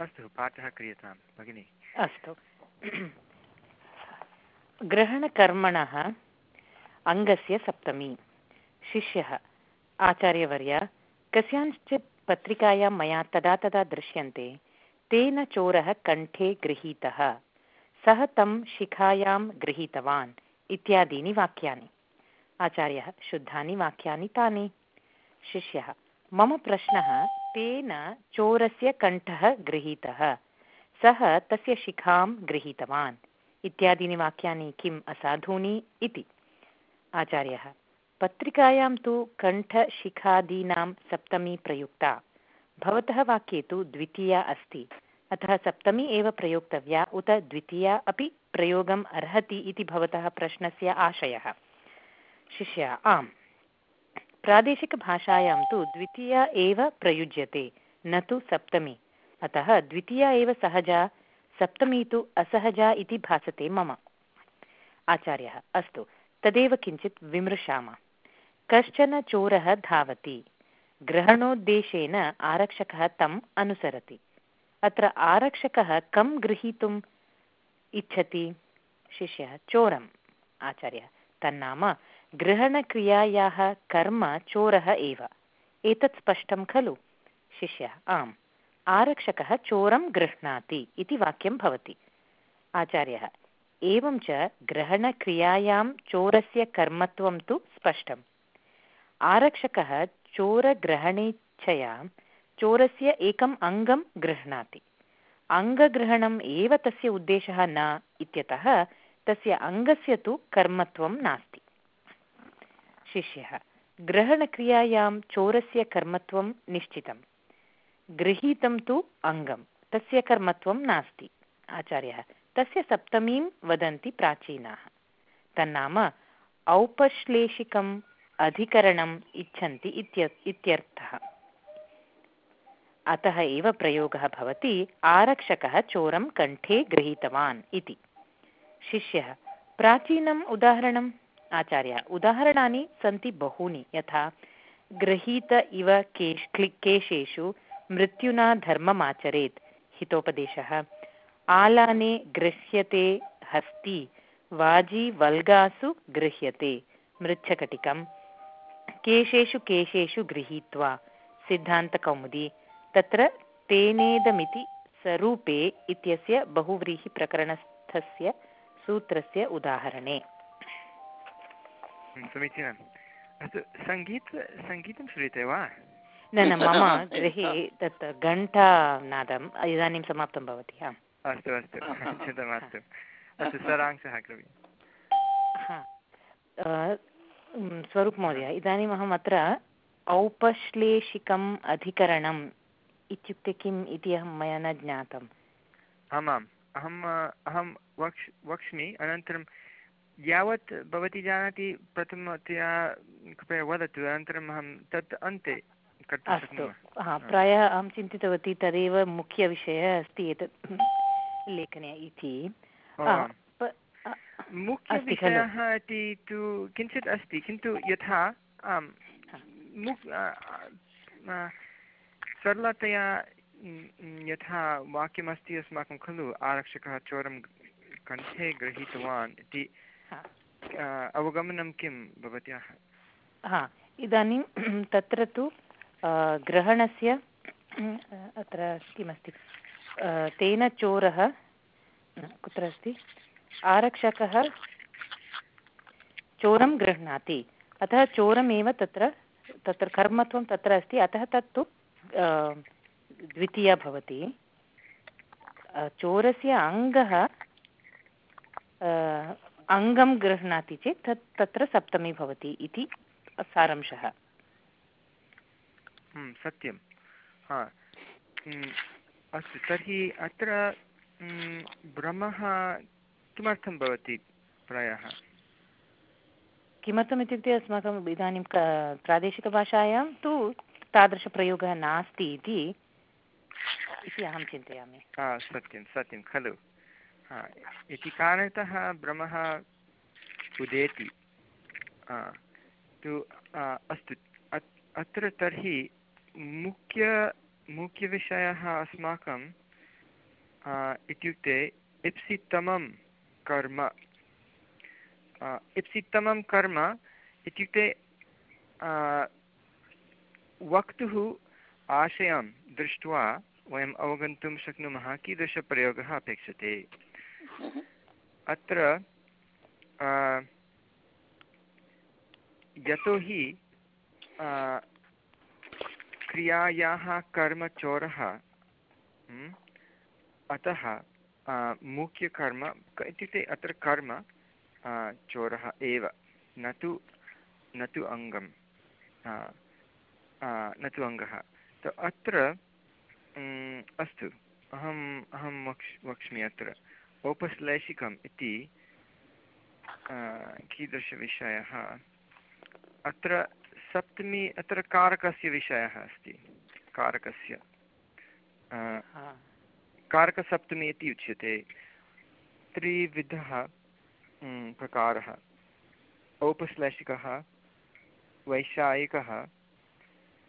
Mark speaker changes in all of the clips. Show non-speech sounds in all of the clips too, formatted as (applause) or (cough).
Speaker 1: अस्तु, पाठः क्रियतां, भगिनि।
Speaker 2: अस्तु। ग्रहणकर्मणः अङ्गस्य सप्तमी। शिष्यः, आचार्यवर्य कस्याञ्चित् पत्रिकायां मया तदा तदा दृश्यन्ते, तेन चोरः कण्ठे गृहीतः। सः तं शिखायां गृहीतवान्, इत्यादीनि वाक्यानि। आचार्यः, शुद्धानि वाक्यानि तानि। शिष्यः, मम प्रश्नः तेन चोरस्य कण्ठः गृहीतः। सः तस्य शिखां गृहीतवान्। इत्यादीनि वाक्यानि किम् असाधूनि इति। आचार्यः, पत्रिकायां तु कण्ठशिखादीनां सप्तमी प्रयुक्ता। भवतः वाक्ये तु द्वितीया अस्ति। अतः सप्तमी एव प्रयोक्तव्या, उत द्वितीया अपि प्रयोगम् अर्हति इति भवतः प्रश्नस्य आशयः। शिष्य, आम्। प्रादेशिकभाषायां तु द्वितीया एव प्रयुज्यते, न तु सप्तमी। अतः द्वितीया एव सहजा, सप्तमी तु असहजा इति भासते मम। आचार्यः, अस्तु, तदेव किञ्चित् विमृशामः। कश्चन चोरः धावति, ग्रहणोद्देशेन आरक्षकः तम् अनुसरति। अत्र आरक्षकः कं गृहीतुम् इच्छति? शिष्यः, चोरम्। आचार्यः, तन्नाम ग्रहणक्रियायाः कर्म चोरः एव। एतत् स्पष्टं खलु? शिष्यः, आम्। आरक्षकः चोरं गृह्णाति इति वाक्यं भवति। आचार्यः, एवं च ग्रहणक्रियायां चोरस्य कर्मत्वं तु स्पष्टम्। आरक्षकः चोरग्रहणेच्छया चोरस्य एकम् अङ्गं गृह्णाति। अङ्गग्रहणम् एव तस्य उद्देशः न इत्यतः तस्य अङ्गस्य तु कर्मत्वं नास्ति। शिष्यः। ग्रहणक्रियायां चोरस्य कर्मत्वं निश्चितं गृहीतं तु अङ्गं तस्य कर्मत्वं नास्ति। आचार्यः, तस्य सप्तमीं वदन्ति प्राचीनाः। तन्नाम औपश्लेषिकम् अधिकरणम् इच्छन्ति इत्य, इत्यर्थः। अतः एव प्रयोगः भवति आरक्षकः चोरं कण्ठे गृहीतवान् इति। शिष्यः, प्राचीनम् उदाहरणम्? आचार्य, उदाहरणानि सन्ति बहूनि। यथा गृहीत इव केश् केशेषु मृत्युना धर्ममाचरेत् हितोपदेशः। आलाने गृह्यते हस्ति, वाजी वल्गासु गृह्यते मृच्छकटिकं केशेषु केशेषु गृहीत्वा, सिद्धान्तकौमुदी, तत्र तेनेदमिति स्वरूपे इत्यस्य बहुव्रीहिप्रकरणस्थस्य सूत्रस्य उदाहरणे।
Speaker 1: समीचीनम् अस्तु सङ्गीत सङ्गीतं श्रूयते वा
Speaker 2: न न मम गृहे तत् घण्टानादम् इदानीं समाप्तं भवति आम्
Speaker 1: अस्तु अस्तु चिन्ता मास्तु अस्तु सारांशः कृपया
Speaker 2: स्वरूपमहोदय इदानीम् अहम् अत्र औपश्लेषिकम् अधिकरणम् इत्युक्ते किम् इति अहं मया न ज्ञातम्
Speaker 1: आमाम् अहम् अहं वक्ष् वक्ष्मि अनन्तरं यावत् भवती जानाति प्रथमतया कृपया वदतु अनन्तरम् अहं तत् अन्ते
Speaker 2: अस्तु. हा प्रायः अहं चिन्तितवती तदेव मुख्यविषयः अस्ति एतत् लेखने इति।
Speaker 1: मुख्यविषयः इति तु किञ्चित् अस्ति किन्तु यथा आम् सरलतया यथा वाक्यमस्ति अस्माकं खलु आरक्षकः चोरं कण्ठे गृहीतवान् इति अवगमनं किं भवत्याः?
Speaker 2: हा इदानीं (clears throat) तत्र तु ग्रहणस्य अत्र किमस्ति? तेन चोरः कुत्र अस्ति? आरक्षकः चोरं गृह्णाति। अतः चोरमेव तत्र तत्र कर्मत्वं तत्र अस्ति। अतः तत्तु द्वितीया भवति। चोरस्य अङ्गः अङ्गं गृह्णाति चेत् तत् तत्र सप्तमी भवति इति सारांशः।
Speaker 1: हम्म, सत्यं। हा। हम्म, अस्तु तर्हि अत्र हम्म, भ्रमः किमर्थं भवति प्रायः?
Speaker 2: किमर्थम् इत्युक्ते अस्माकम् इदानीं प्रादेशिकभाषायां तु तादृशप्रयोगः नास्ति इति इति अहं चिन्तयामि।
Speaker 1: सत्यं सत्यं खलु। इति कारणतः भ्रमः उदेति। तु अस्तु अत्र तर्हि मुख्य, मुख्यविषयः अस्माकं इत्युक्ते इप्सितमं कर्म। इप्सितमं कर्म इत्युक्ते वक्तुः आशयं दृष्ट्वा वयम् अवगन्तुं शक्नुमः, कीदृशप्रयोगः अपेक्षते? अत्र यतोहि क्रियायाः कर्मचोरः अतः मुख्यकर्म इत्युक्ते अत्र कर्म चोरः एव, न तु न तु अङ्गं न तु अङ्गः। अत्र अस्तु, अहम्, अहं वक्ष् वक्ष्मि अत्र। औपश्लैषिकम् इति कीदृशविषयः? अत्र सप्तमी अत्र कारकस्य विषयः अस्ति। कारकस्य कारकसप्तमी इति उच्यते। त्रिविधः प्रकारः। औपश्लेषिकः वैशायिकः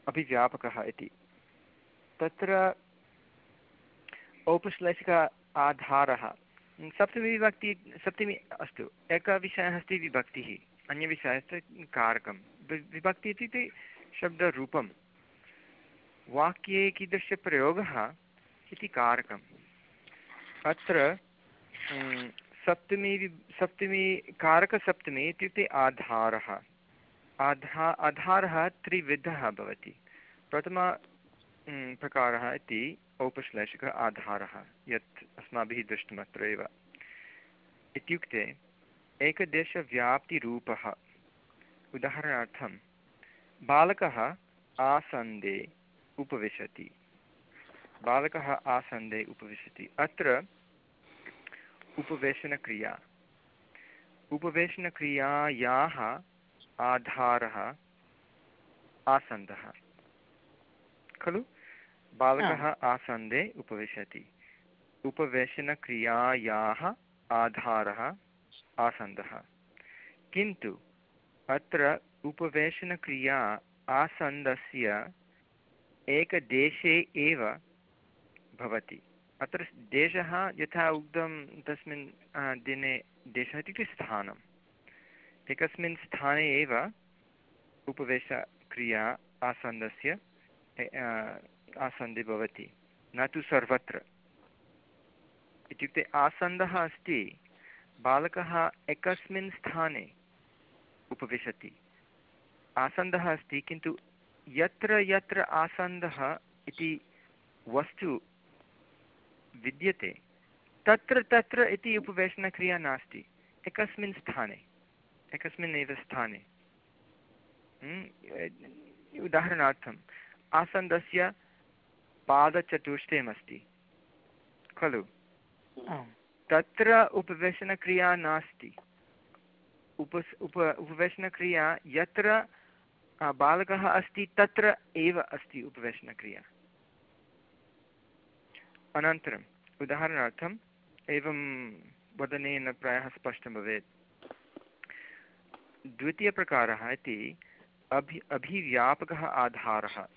Speaker 1: अभिव्यापकः इति। तत्र औपश्लेषिक आधारः सप्तमीविभक्ति सप्तमी, अस्तु, एकः विषयः अस्ति विभक्तिः अन्यविषयः अस्ति कारकं विभक्ति इत्युक्ते शब्दरूपं। वाक्ये कीदृशप्रयोगः इति कारकम्। अत्र सप्तमी सप्तमी, कारकसप्तमी इत्युक्ते आधारः। आधा, आधारः त्रिविधः भवति। प्रथम प्रकारः इति औपश्लेषिकः आधारः यत् अस्माभिः दृष्टमत्र एव इत्युक्ते, एकदेशव्याप्तिरूपः। उदाहरणार्थं, बालकः आसन्दे उपविशति। बालकः आसन्दे उपविशति। अत्र उपवेशनक्रिया। उपवेशनक्रियायाः आधारः आसन्दः। खलु? बालकः आसन्दे उपविशति। उपवेशनक्रियायाः आधारः आसन्दः। किन्तु अत्र उपवेशनक्रिया आसन्दस्य एकदेशे एव भवति। अत्र देशः यथा उक्तं तस्मिन् दिने देशः इत्युक्ते स्थानम् एकस्मिन् स्थाने एव उपवेशक्रिया आसन्दस्य आसन्दे भवति, न तु सर्वत्र। इत्युक्ते आसन्दः अस्ति, बालकः एकस्मिन् स्थाने उपविशति। आसन्दः अस्ति, किन्तु यत्र यत्र आसन्दः इति वस्तु विद्यते, तत्र तत्र इति उपवेशनक्रिया नास्ति। एकस्मिन् स्थाने एकस्मिन् एव स्थाने उदाहरणार्थम् आसन्दस्य पादचतुष्टयमस्ति। खलु? तत्र उपवेशनक्रिया नास्ति। उप उप उपवेशनक्रिया यत्र बालकः अस्ति तत्र एव अस्ति उपवेशनक्रिया। अनन्तरम् उदाहरणार्थम् एवं वदनेन प्रायः स्पष्टं भवेत्। द्वितीयप्रकारः इति अभि अभिव्यापकः आधारः।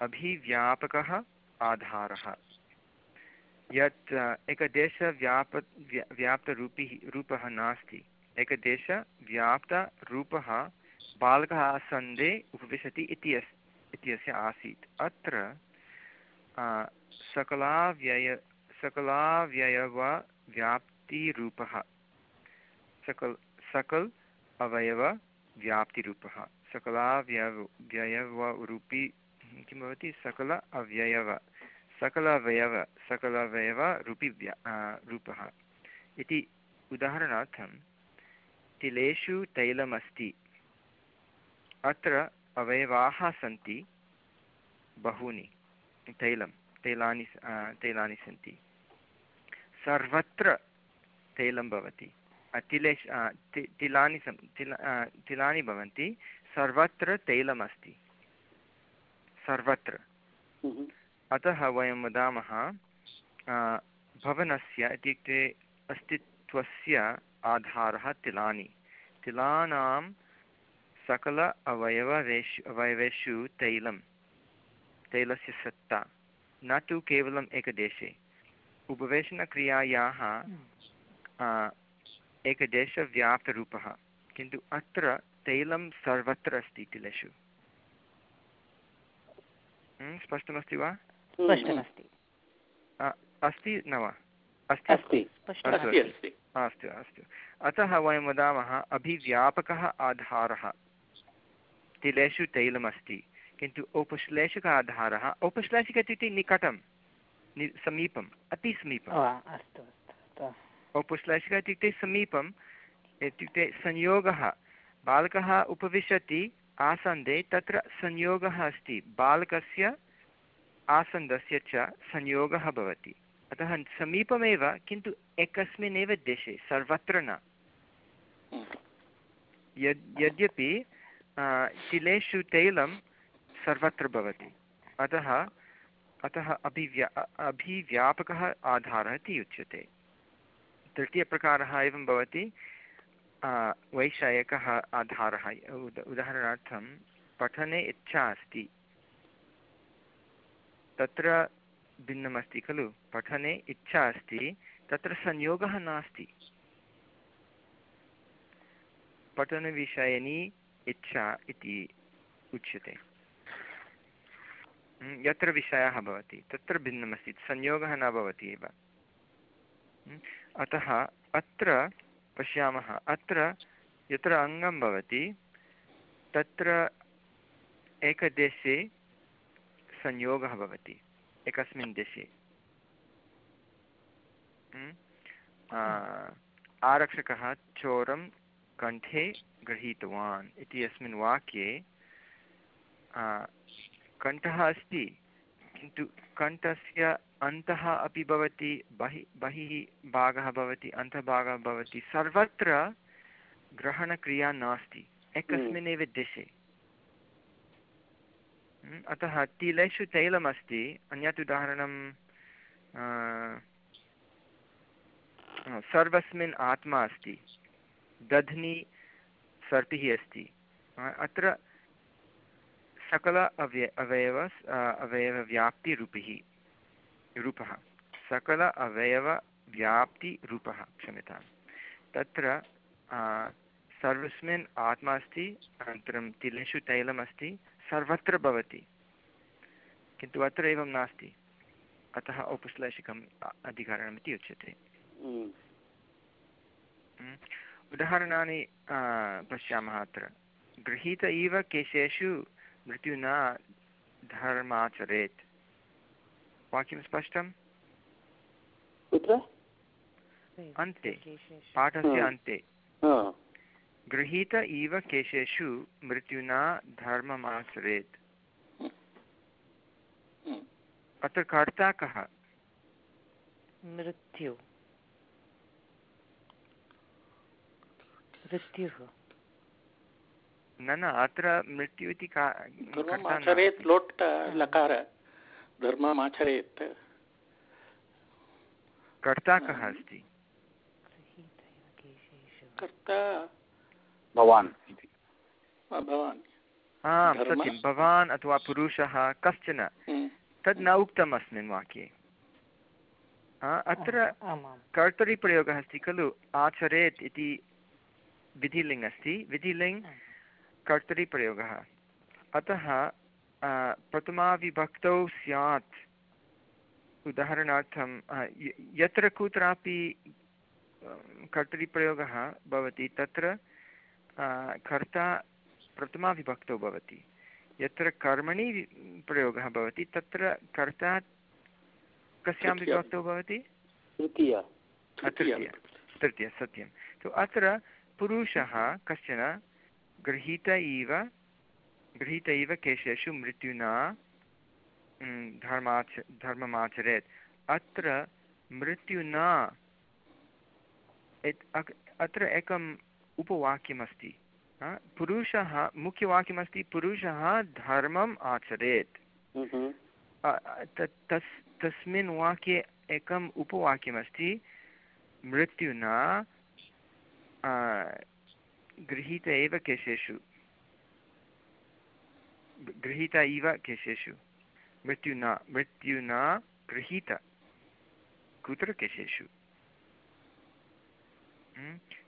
Speaker 1: अभिव्यापकः आधारः। यत् एकदेशव्याप व्याप्तरूपी, रूपः नास्ति। एकदेशव्याप्तरूपः बालकः आसन्दे उपविशति इति अस् इत्यस्य आसीत्। अत्र सकलाव्यय, सकलाव्ययवव्याप्तिरूपः। सकल् सकल् अवयवव्याप्तिरूपः। सकलाव्यव व्ययवरूपी किं भवति? सकल अव्ययव सकल अवयव सकल अवयवरूपी व्या रूपः। इति उदाहरणार्थं, तिलेषु तैलमस्ति। अत्र अवयवाः सन्ति बहूनि, तैलं, तैलानि तैलानि सन्ति। सर्वत्र तैलं भवति। तिलेश् तिलानि सन् तिल तिलानि भवन्ति, सर्वत्र तैलमस्ति। सर्वत्र। अतः वयं वदामः भवनस्य इत्युक्ते अस्तित्वस्य आधारः तिलानि। तिलानां सकल अवयवेषु अवयवेषु तैलं तैलस्य सत्ता, न तु केवलम् एकदेशे। उपवेशनक्रियायाः एकदेशव्याप्तरूपः, किन्तु अत्र तैलं सर्वत्र अस्ति तिलेषु। स्पष्टमस्ति वा?
Speaker 2: स्पष्टमस्ति
Speaker 1: अस्ति। न वा? अस्ति
Speaker 3: अस्ति।
Speaker 1: अस्तु। अस्तु अतः वयं वदामः अभिव्यापकः आधारः। तिलेषु तैलमस्ति किन्तु औपश्लेषिक आधारः औपश्लेषिक इत्युक्ते निकटं नि समीपम् अतिसमीपम्
Speaker 2: अस्तु।
Speaker 1: औपश्लेषिक इत्युक्ते समीपम् इत्युक्ते संयोगः। बालकः उपविशति आसन्दे तत्र संयोगः अस्ति। बालकस्य आसन्दस्य च संयोगः भवति। अतः समीपमेव, किन्तु एकस्मिन्नेव देशे, सर्वत्र न। यद्, यद्यपि तिलेषु तैलं सर्वत्र भवति। अतः अतः अभिव्या अभिव्यापकः आधारः इति उच्यते। तृतीयप्रकारः एवं भवति वैषयिकः आधारः। उद, उदाहरणार्थं, पठने इच्छा अस्ति। तत्र भिन्नमस्ति खलु? पठने इच्छा अस्ति, तत्र संयोगः नास्ति। पठनविषयिनी इच्छा इति उच्यते। यत्र विषयः भवति, तत्र भिन्नमस्ति, संयोगः न भवति एव। अतः अत्र पश्यामः, अत्र यत्र अङ्गं भवति, तत्र एकदेशे संयोगः भवति एकस्मिन् देशे। आरक्षकः चोरं कण्ठे गृहीतवान् इति अस्मिन् वाक्ये कण्ठः अस्ति किन्तु कण्ठस्य अन्तः अपि भवति बहिः बहिः भागः भवति अन्तभागः भवति सर्वत्र ग्रहणक्रिया नास्ति एकस्मिन्नेव देशे। अतः तिलेषु तैलमस्ति। अन्यत् उदाहरणं सर्वस्मिन् आत्मा अस्ति। दध्नि सर्पिः अस्ति। अत्र सकल अव्य, अवयव अवयवव्याप्तिरूपिः, रूपः। सकल अवयवव्याप्तिरूपः, क्षम्यतां। तत्र सर्वस्मिन् आत्मा अस्ति, अनन्तरं तिलेषु तैलमस्ति। सर्वत्र भवति किन्तु अत्र एवं नास्ति। अतः औपश्लेषिकम् अधिकरणमिति उच्यते। उदाहरणानि पश्यामः अत्र। गृहीत इव केशेषु मृत्युना धर्माचरेत्। वाक्यं स्पष्टं
Speaker 3: कुत्र?
Speaker 1: अन्ते। पाठस्य अन्ते। गृहीत इव केशेषु मृत्युना धर्ममाचरेत् अत्र कर्ता कः?
Speaker 2: मृत्यु। मृत्युः।
Speaker 1: न न अत्र मृत्यु इति का
Speaker 3: लोट् लकार। धर्ममाचरेत्
Speaker 1: कर्ता कः अस्ति?
Speaker 3: कर्ता
Speaker 4: भवान् इति।
Speaker 3: भवान्।
Speaker 1: आम् सत्यं। भवान् अथवा पुरुषः कश्चन?
Speaker 3: हम्म।
Speaker 1: तद् न उक्तम् अस्मिन् वाक्ये अत्र कर्तरिप्रयोगः अस्ति खलु? आचरेत् इति विधिलिङ्ग् अस्ति। विधिलिङ्ग् कर्तरिप्रयोगः। अतः प्रथमाविभक्तौ स्यात्। उदाहरणार्थं यत्र कुत्रापि कर्तरिप्रयोगः भवति तत्र कर्ता प्रथमाविभक्तौ भवति। यत्र कर्मणि प्रयोगः भवति तत्र कर्ता कस्यां विभक्तौ भवति?
Speaker 3: तृतीया।
Speaker 1: सत्यं। तु अत्र पुरुषः कश्चन गृहीत इव गृहीत इव केशेषु मृत्युना धर्माच धर्ममाचरेत्। अत्र मृत्युना अत्र एकं उपवाक्यमस्ति। पुरुषः मुख्यवाक्यमस्ति पुरुषः धर्मम् आचरेत्। तस् तस्मिन् वाक्ये एकम् उपवाक्यमस्ति मृत्युना गृहीत एव केशेषु। गृहीत इव केशेषु। मृत्युना मृत्युना गृहीत। कुत्र केशेषु?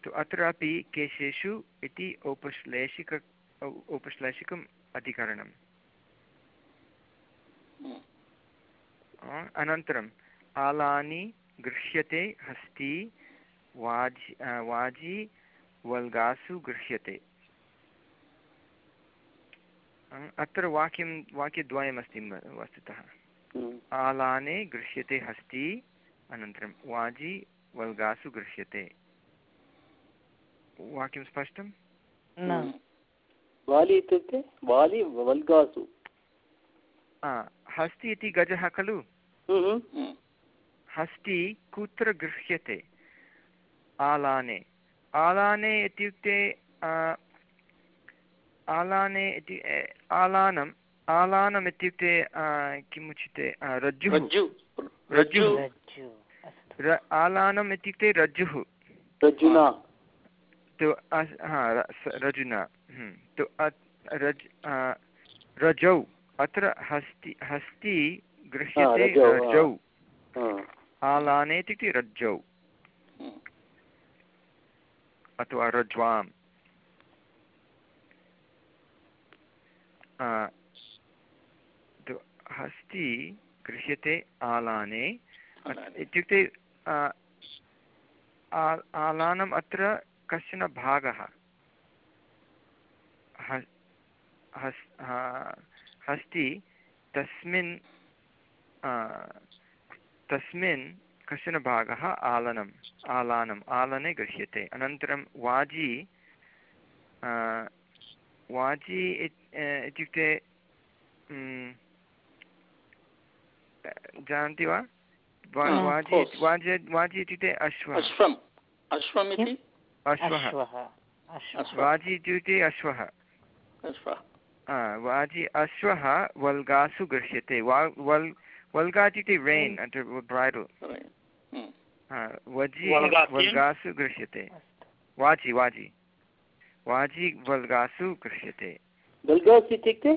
Speaker 1: हम्म, तु अत्रापि केशेषु इति औपश्लेषिक औपश्लेषिकम् अधिकरणम्। अनन्तरम् आलानि गृह्यते हस्ति वाजि वाजि वल्गासु गृह्यते। अत्र वाक्यं वाक्यद्वयमस्ति वस्तुतः।
Speaker 3: हम्म।
Speaker 1: आलाने गृह्यते हस्ति अनन्तरं वाजि वल्गासु गृह्यते। वाक्यं स्पष्टं
Speaker 2: न
Speaker 3: वालि इत्युक्ते वालि वल्गासु
Speaker 1: हस्ति इति गजः खलु
Speaker 3: हम्म।
Speaker 1: हस्ति कुत्र गृह्यते आलाने आलाने इत्युक्ते आलाने इति आलानम् आलानम् इत्युक्ते किम् उच्यते रज्जुः रज्जुः आलानम् इत्युक्ते रज्जुः
Speaker 3: रज्जुना
Speaker 1: तु हा रजुना हम्म, तु रज् रजौ अत्र हस्ति हस्ति गृह्यते रजौ आलाने इत्युक्ते रज्जौ अथवा रज्वाम्। हस्ति गृह्यते आलाने। इत्युक्ते आलानम् अत्र कश्चन भागः। हस्ति तस्मिन् तस्मिन् कश्चन भागः आलनम् आलानम् आलने गृह्यते। अनन्तरं वाजी वाजी इत्युक्ते जानन्ति वा? वाजि वाजि वाजि इत्युक्ते अश्वः अश्वः। वाजि इत्युक्ते अश्वः। वाजि अश्वः वल्गासु गृह्यते। वा वल् वल्गा इत्युक्ते रेन्। ब्रैडल् वजि वल्गासु गृह्यते। वाजि वाजि। वाजि वल्गासु गृह्यते।
Speaker 3: इत्युक्ते?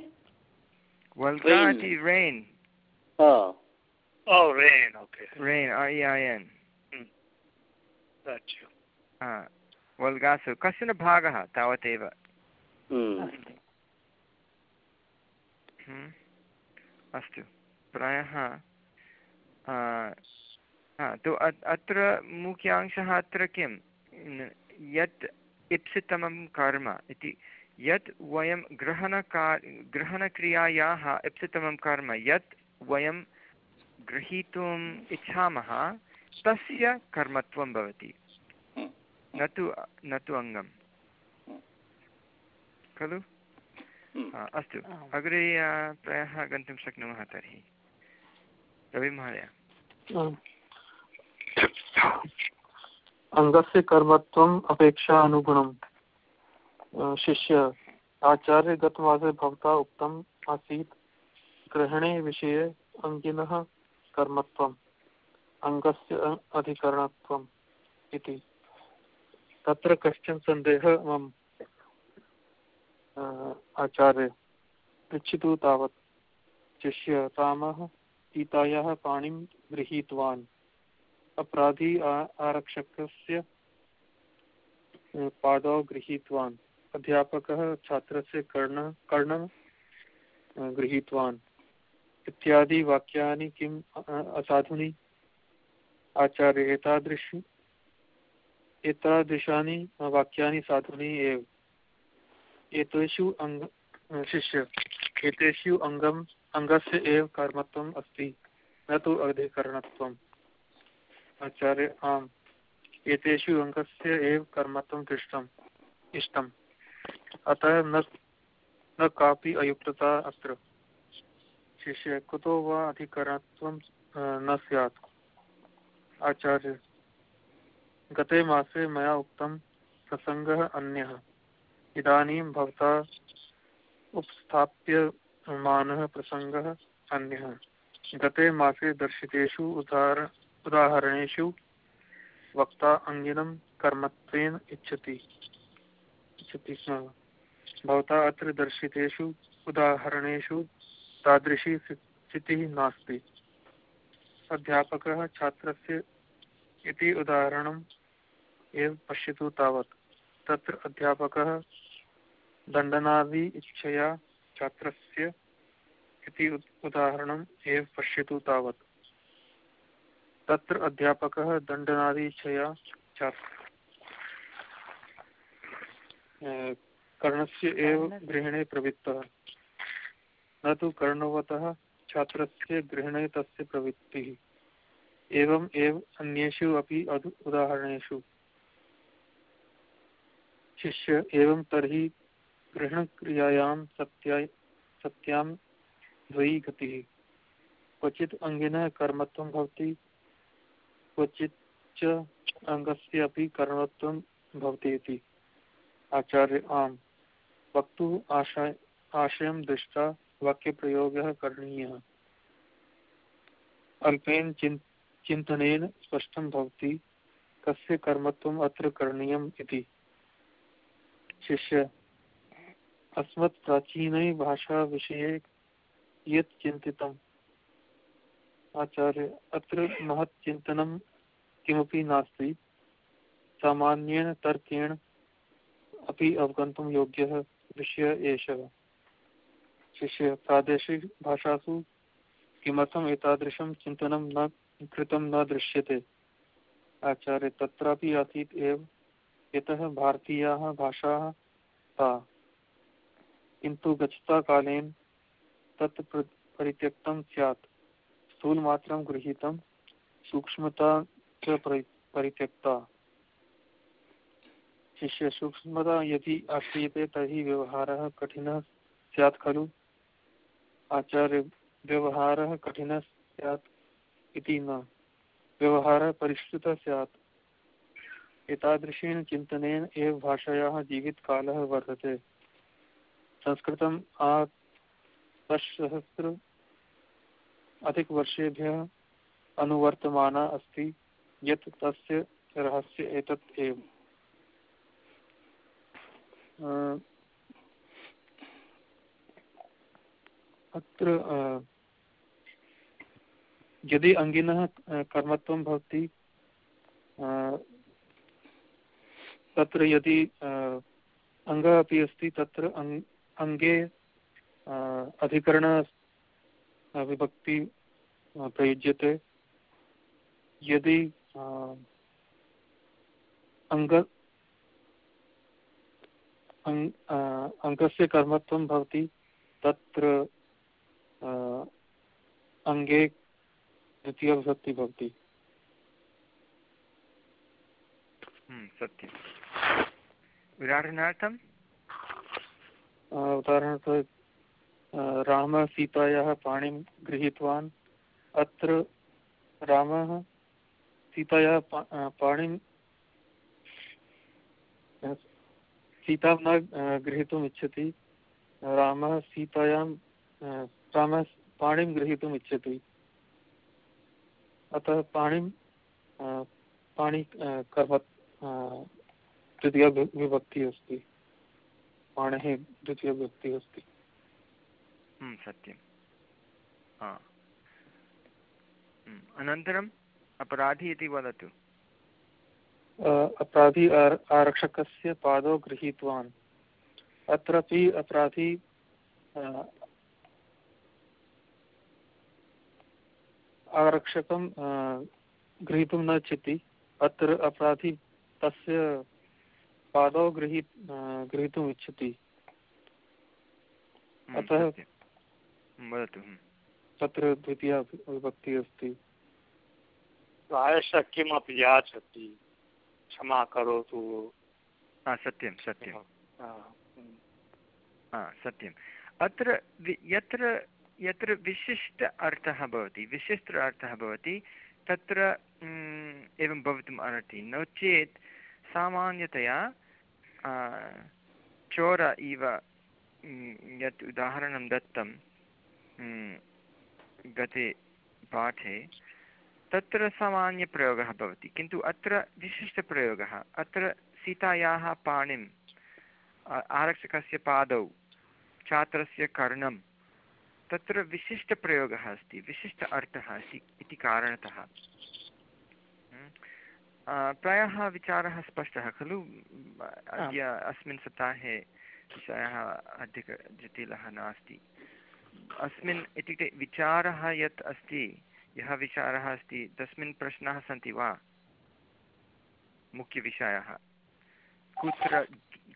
Speaker 1: वल्गा इति रेन्।
Speaker 5: Oh,
Speaker 1: वल्गासु। कश्चन भागः तावदेव? अस्तु। प्रायः तु अत्र मुख्यांशः अत्र किं? यत् इप्सितमं कर्म इति। यत् वयं ग्रहणका ग्रहणक्रियायाः इप्सितमं कर्म यत् वयं गृहीतुम् इच्छामः तस्य कर्मत्वं भवति। न तु न तु अङ्गं खलु अस्तु। अग्रे प्रायः गन्तुं शक्नुमः तर्हि। रविमहोदय
Speaker 6: अङ्गस्य कर्मत्वम् अपेक्षा अनुगुणं शिष्य आचार्य गतमासे भवता उक्तम् आसीत्। ग्रहणे विषये अङ्गिनः कर्मत्वम्। अङ्गस्य अधिकरणत्वम् इति। तत्र कश्चन सन्देहः मम आचार्य पृच्छतु तावत् शिष्य रामः सीतायाः पाणिं गृहीतवान्। अपराधी आरक्षकस्य पादौ गृहीतवान्। अध्यापकः छात्रस्य कर्ण, कर्णं गृहीतवान्। इत्यादि वाक्यानि किम् असाधुनि? आचार्य, एतादृशी वाक्यानि, साधुनि एव। एतेषु अङ्ग शिष्य, एतेषु अङ्गम् अङ्गस्य एव कर्मत्वम् अस्ति, न तु अधिकरणत्वम्। आचार्य, आम्। एतेषु अङ्गस्य एव कर्मत्वं इष्टम्। अतः न न कापि अयुक्तता अत्र। शिष्य, कुतो वा अधिकरणत्वं न स्यात्। आचार्य गते मासे मया उक्तं प्रसङ्गः अन्यः। इदानीं भवता उपस्थाप्यमानः प्रसङ्गः अन्यः। गते मासे दर्शितेषु उदाहर उदाहरणेषु वक्ता अङ्गिनं कर्मत्वेन इच्छति। इच्छति स्म। भवता अत्र दर्शितेषु उदाहरणेषु तादृशी स्थितिः नास्ति। अध्यापकः छात्रस्य इति उदाहरणम् एव पश्यतु तावत्। तत्र अध्यापकः दण्डनादि इच्छया छात्रस्य इति उदाहरणम् एव पश्यतु तावत्। तत्र अध्यापकः दण्डनादि इच्छया छात्र कर्णस्य एव गृहणे प्रवृत्तः। न तु कर्णवतः छात्रस्य गृहणे तस्य प्रवृत्तिः। एवम् एव अन्येषु अपि उदाहरणेषु। शिष्य एवं तर्हि ग्रहणक्रियायां सत्या सत्यां द्वयी गतिः। क्वचित् अङ्गिनः कर्मत्वं भवति, क्वचित् च अङ्गस्य अपि कर्मत्वं भवति इति। आचार्य, आम। वक्तुः आशय आशयं दृष्ट्वा वाक्यप्रयोगः करणीयः। अल्पेन चिन्, चिन्तनेन स्पष्टं भवति, कस्य कर्मत्वम् अत्र करणीयम् इति। शिष्य। अस्मत् प्राचीनै भाषाविषये यत् चिन्तितम् आचार्य, अत्र महत् चिन्तनं किमपि नास्ति। सामान्येन तर्केण अपि अवगन्तुं योग्यः विषयः एषः। शिष्य प्रादेशिकभाषासु किमर्थम् एतादृशं चिन्तनं न कृतं न दृश्यते। आचार्य, तत्रापि आसीत् एव यतः भारतीयाः भाषाः ता किन्तु गच्छता कालेन तत् परित्यक्तं स्यात्। स्थूलमात्रं गृहीतं सूक्ष्मता च परित्यक्ता। शिष्य सूक्ष्मता यदि आश्रियते तर्हि व्यवहारः कठिनः स्यात् खलु। आचार्य, व्यवहारः कठिनः स्यात् इति न। व्यवहारः परिष्कृतः स्यात्। एतादृशेन चिन्तनेन एव भाषायाः जीवितकालः वर्तते। संस्कृतम् दशसहस्र अधिकवर्षेभ्यः अनुवर्तमाना अस्ति, यत् तस्य रहस्य एतत् एव। अत्र यदि अङ्गिनः कर्मत्वं भवति तत्र यदि अङ्गः अपि अस्ति तत्र अङ्गे अधिकरण विभक्ति प्रयुज्यते। यदि अङ्ग अङ्कस्य कर्मत्वं भवति तत्र अङ्गे द्वितीयविभक्ति भवति।
Speaker 1: हम्म, सत्यम्। उदाहरणार्थम्
Speaker 6: उदाहरणार्थं रामः सीतायाः पाणिं गृहीतवान्। अत्र रामः सीतायाः पाणिं सीतां न गृहीतुम् इच्छति। रामः सीतायां रामः पाणिं गृहीतुम् इच्छति। अतः पाणिं पाणि कर्म द्वितीया विभक्तिः अस्ति। पाणेः द्वितीया विभक्तिः अस्ति।
Speaker 1: हम्म, सत्यं हम्म, अनन्तरम् अपराधी इति वदतु।
Speaker 6: अपराधी आरक्षकस्य पादौ गृहीतवान्। अत्रापि अपराधी आरक्षकं गृहीतुं न इच्छति। अत्र अपराधी तस्य पादौ गृही गृहीतुम् इच्छति।
Speaker 1: हम्म,
Speaker 6: अतः
Speaker 1: वदतु हम्म।
Speaker 6: तत्र द्वितीया विभक्तिः अस्ति।
Speaker 4: प्रायशः किमपि याचति क्षमा करोतु।
Speaker 1: सत्यं सत्यं।
Speaker 4: हम्म।
Speaker 1: सत्यम् अत्र यत्र यत्र विशिष्ट अर्थः भवति विशिष्ट अर्थः भवति तत्र एवं भवितुम् अर्हति। नो चेत् सामान्यतया चोर इव यत् उदाहरणं दत्तं गते पाठे तत्र सामान्यप्रयोगः भवति किन्तु अत्र विशिष्टप्रयोगः अत्र सीतायाः पाणिम् आरक्षकस्य पादौ छात्रस्य कर्णं तत्र विशिष्टप्रयोगः अस्ति विशिष्ट अर्थः अस्ति इति कारणतः प्रायः विचारः स्पष्टः खलु? अद्य अस्मिन् सप्ताहे विषयः अधिकजटिलः नास्ति। अस्मिन् इत्युक्ते विचारः यत् अस्ति यः विचारः अस्ति तस्मिन् प्रश्नाः सन्ति वा? मुख्यविषयः। कुत्र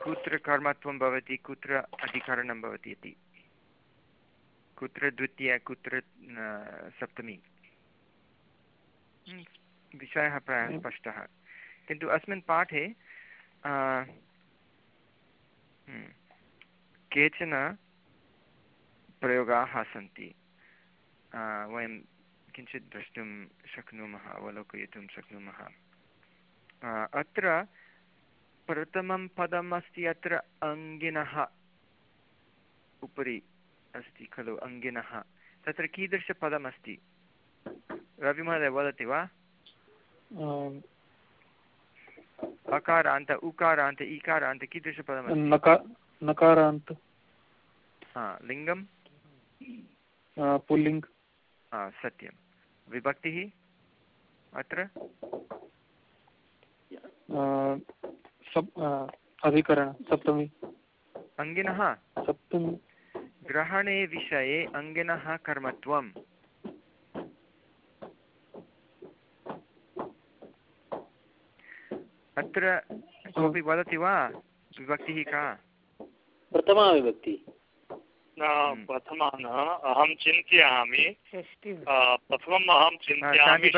Speaker 1: कुत्र कर्मत्वं भवति कुत्र अधिकरणं भवति इति? कुत्र द्वितीया कुत्र सप्तमी? विषयः प्रायः
Speaker 6: हम्म।
Speaker 1: स्पष्टः। किन्तु अस्मिन् पाठे हम्म, केचन प्रयोगाः सन्ति। वयं किञ्चित् द्रष्टुं शक्नुमः अवलोकयितुं शक्नुमः। अत्र प्रथमं पदम् अस्ति अत्र अङ्गिनः उपरि अस्ति खलु अङ्गिनः। तत्र कीदृशपदमस्ति? रविमहोदय वदति वा? अकारान्त उकारान्त इकारान्त कीदृशपदमस्ति
Speaker 6: नकारान्त
Speaker 1: हा लिङ्गं
Speaker 6: पुल्लिङ्ग्
Speaker 1: हा सत्यं विभक्तिः अत्र
Speaker 6: अधिकरण सप्तमी
Speaker 1: अङ्गिनः
Speaker 6: सप्तमी
Speaker 1: ग्रहणे विषये अङ्गिनः कर्मत्वम् अत्र कोऽपि वदति वा विभक्तिः का?
Speaker 3: प्रथमा विभक्ति
Speaker 4: न प्रथमः न अहं चिन्तयामि। प्रथमम् अहं चिन्तयामि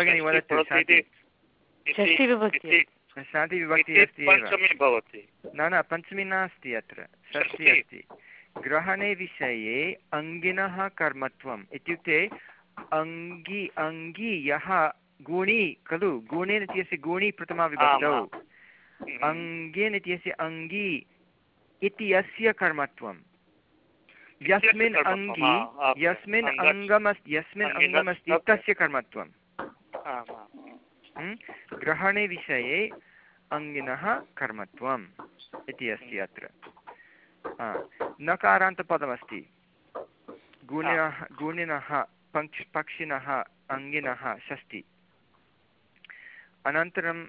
Speaker 4: पञ्चमी भवति।
Speaker 1: न न पञ्चमी नास्ति अत्र। षष्ठी
Speaker 4: षष्ठी।
Speaker 1: अस्ति। ग्रहणे विषये अङ्गिनः कर्मत्वम् इत्युक्ते अङ्गी अङ्गी यः गुणी खलु? गुणेन इत्यस्य गुणी प्रथमा विभक्तौ।
Speaker 4: आम्, हम्म।
Speaker 1: अङ्गेन इत्यस्य अङ्गी इत्यस्य कर्मत्वं यस्मिन्
Speaker 4: कर्मत्वम्,
Speaker 1: अङ्गी यस्मिन् अङ्गमस्ति यस्मिन् अङ्गमस्ति तस्य। हं? ग्रहणे विषये अङ्गिनः कर्मत्वम् इति अस्ति अत्र। नकारान्तपदमस्ति। गुणिनः गुणिनः पङ्क्ष पक्षिणः अङ्गिनः षष्टि। अनन्तरं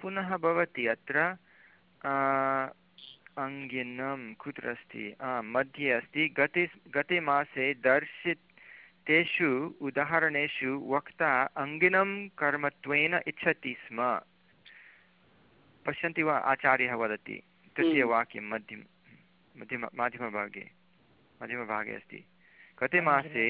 Speaker 1: पुनः भवति अत्र अङ्गिनं कुत्र अस्ति? मध्ये अस्ति गते गते मासे दर्शितेषु उदाहरणेषु वक्ता अङ्गिनं कर्मत्वेन इच्छति स्म। पश्यन्ति वा आचार्यः वदति तृतीयवाक्यं मध्यम मध्यम माध्यमभागे मध्यमभागे अस्ति। गते मासे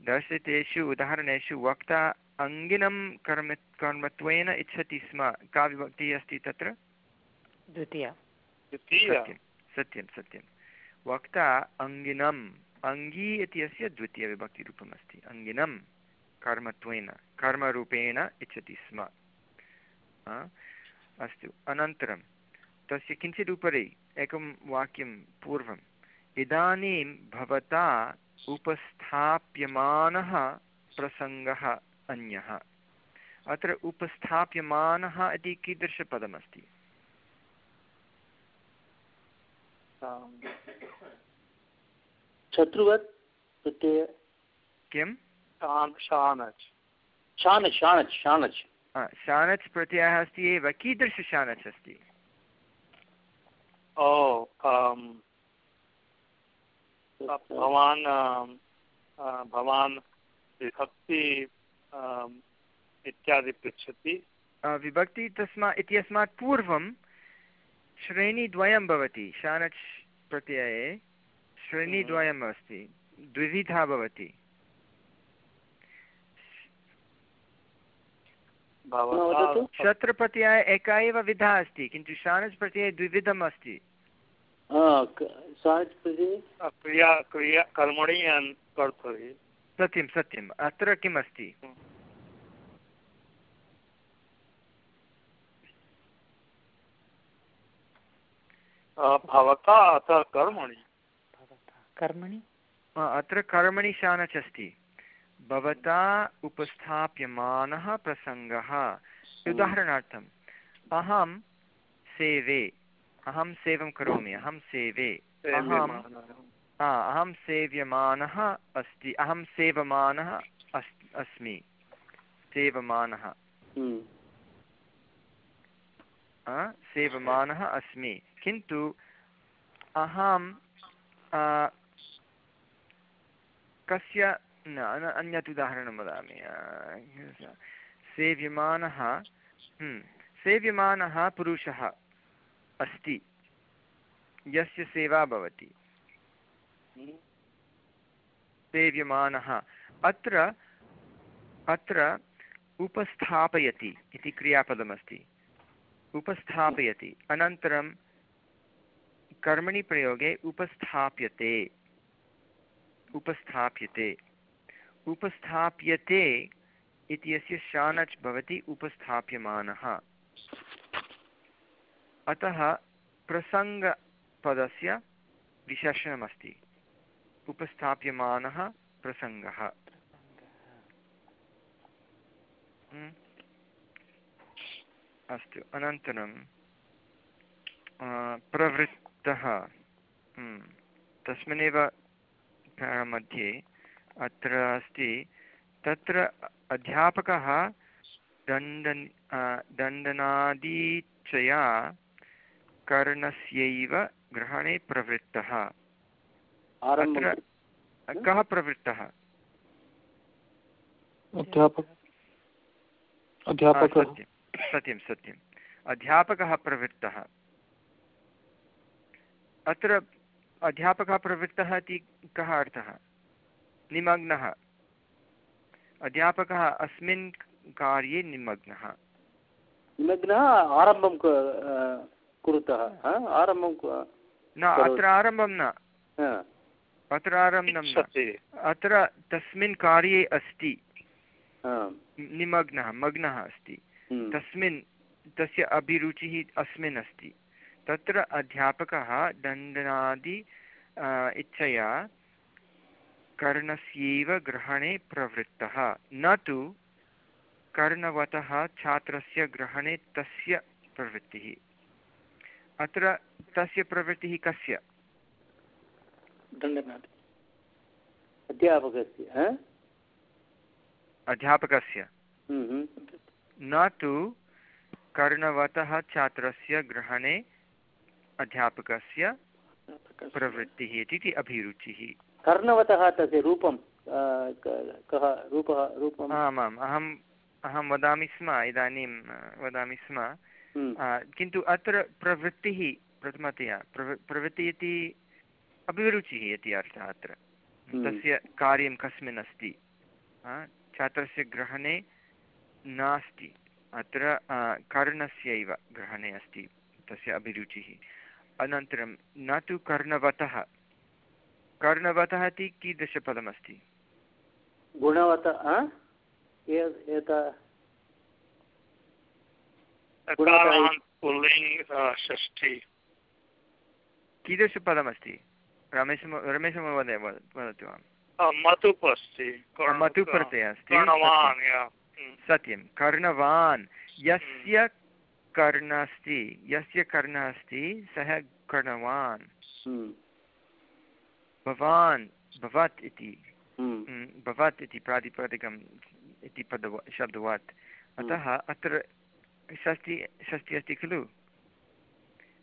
Speaker 1: दर्शितेषु उदाहरणेषु वक्ता अङ्गिनं कर्म कर्मत्वेन इच्छति स्म। का विभक्तिः अस्ति तत्र?
Speaker 2: द्वितीया।
Speaker 1: सत्यं सत्यं सत्यं। वक्ता अङ्गिनम् अङ्गी इत्यस्य द्वितीयविभक्तिरूपम् अस्ति अङ्गिनं कर्मत्वेन कर्मरूपेण इच्छति स्म? अस्तु अनन्तरं तस्य किञ्चित् उपरि एकं वाक्यं पूर्वम्। इदानीं भवता उपस्थाप्यमानः प्रसङ्गः अन्यः। अत्र उपस्थाप्यमानः इति कीदृशपदमस्ति?
Speaker 3: शत्रुवत् प्रत्यय
Speaker 1: किं
Speaker 4: शानच्।
Speaker 1: प्रत्ययः अस्ति एव। कीदृशशानच् अस्ति?
Speaker 4: ओ भवान् भवान् विभक्ति इत्यादि पृच्छति।
Speaker 1: विभक्ति तस्मा इत्यस्मात् पूर्वं श्रेणीद्वयं भवति शानच् प्रत्यये श्रेणीद्वयम् अस्ति द्विविधा भवति।
Speaker 4: भवता
Speaker 1: शत्रप्रत्यये एका एव विधा अस्ति किन्तु शानच् प्रत्यये द्विविधम् अस्ति।
Speaker 3: क- शानच् प्रत्यये
Speaker 4: क्रिया क्रिया कर्मणि अन्- कर्तव्ये।
Speaker 1: सत्यं सत्यम् अत्र किम् अस्ति
Speaker 4: आ, भवता अतः कर्मणि।
Speaker 2: कर्मणि?
Speaker 1: अत्र कर्मणि शानच् अस्ति भवता उपस्थाप्यमानः प्रसङ्गः। उदाहरणार्थम् अहं सेवे अहं सेवं करोमि अहं सेवे। अहं अहं सेव्यमानः अस्ति अहं सेवमानः अस् अस्मि। सेवमानः।
Speaker 3: हम्म,
Speaker 1: सेवमानः अस्मि। किन्तु अहं कस्य न अन्यत् उदाहरणं वदामि। सेव्यमानः हम्म, सेव्यमानः पुरुषः अस्ति। यस्य सेवा भवति। सेव्यमानः। अत्र अत्र उपस्थापयति इति क्रियापदमस्ति। उपस्थापयति। अनन्तरं कर्मणि प्रयोगे उपस्थाप्यते। उपस्थाप्यते। उपस्थाप्यते इत्यस्य शानच् भवति उपस्थाप्यमानः। अतः प्रसङ्गपदस्य विशेषणमस्ति। उपस्थाप्यमानः प्रसङ्गः। हम्म। अस्तु अनन्तरं प्रवृत्तः। हम्म, तस्मिन्नेव मध्ये अत्र अस्ति तत्र अध्यापकः दण्डन् दण्डनादीचया कर्णस्यैव ग्रहणे प्रवृत्तः। अत्र कः प्रवृत्तः?
Speaker 6: अध्यापक
Speaker 1: आ,
Speaker 6: अध्यापकः
Speaker 1: सत्यं सत्यं। सत्यम् अध्यापकः प्रवृत्तः। अत्र अध्यापकः प्रवृत्तः इति कः अर्थः? निमग्नः। अध्यापकः अस्मिन् कार्ये निमग्नः।
Speaker 3: निमग्नः आरम्भं कुरुतः आरम्भं
Speaker 1: न अत्र आरम्भं न।
Speaker 3: हा,
Speaker 1: अत्र आरम्भं अत्र तस्मिन् कार्ये अस्ति। निमग्नः मग्नः अस्ति।
Speaker 3: हम्म,
Speaker 1: तस्मिन् तस्य अभिरुचिः अस्मिन् अस्ति। तत्र अध्यापकः दण्डनादि इच्छया कर्णस्यैव ग्रहणे प्रवृत्तः। न तु कर्णवतः छात्रस्य ग्रहणे तस्य प्रवृत्तिः। अत्र तस्य प्रवृत्तिः कस्य?
Speaker 3: दण्डनाथ अध्यापकस्य
Speaker 1: अध्यापकस्य।
Speaker 3: हम्म, हम्म,
Speaker 1: न तु कर्णवतः छात्रस्य ग्रहणे अध्यापकस्य प्रवृत्तिः इति अभिरुचिः।
Speaker 3: कर्णवतः तस्य रूपं कः रूपः रूपम्
Speaker 1: आमाम् अहम् अहं वदामि स्म इदानीं वदामि स्म।
Speaker 3: हम्म,
Speaker 1: किन्तु अत्र प्रवृत्तिः प्रथमतया प्रवृ प्रवृत्तिः इति अभिरुचिः इति अर्थः अत्र।
Speaker 3: हम्म।
Speaker 1: तस्य कार्यं कस्मिन् अस्ति? छात्रस्य ग्रहणे नास्ति। अत्र कर्णस्यैव ग्रहणे अस्ति तस्य अभिरुचिः। अनन्तरं न तु कर्णवतः। कर्णवतः इति कीदृशपदमस्ति?
Speaker 3: गुणवतः हा?
Speaker 1: कीदृशपदमस्ति? रमेश रमेशमहोदय वद- वदतु
Speaker 4: मतुप् अस्ति।
Speaker 1: मतु प्रत्ययः अस्ति
Speaker 4: हम्म,
Speaker 1: सत्यं। कर्णवान्। यस्य कर्ण अस्ति यस्य कर्णः अस्ति सः कर्णवान्।
Speaker 3: हम्म,
Speaker 1: भवान् भवत् इति।
Speaker 3: हम्म,
Speaker 1: भवत् इति प्रातिपदिकम् इति पदव शब्दवत्। अतः अत्र षष्टि षष्टि अस्ति खलु?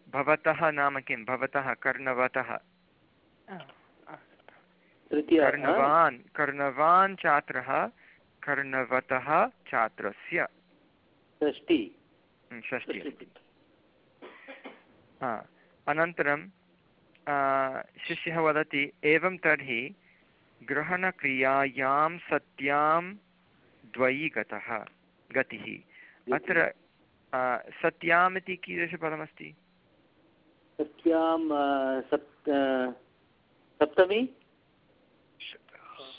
Speaker 1: भवतः नाम किं? भवतः कर्णवतः? कर्णवान् कर्णवान् छात्रः कर्णवतः छात्रस्य।
Speaker 3: षष्टि
Speaker 1: हम्म, षष्टि अनन्तरं शिष्यः वदति एवं तर्हि ग्रहणक्रियायां सत्यां द्वयी गतः गतिः। अत्र आ, सत्याम् इति कीदृशपदमस्ति?
Speaker 3: सत्यां सप्त सप्तमी?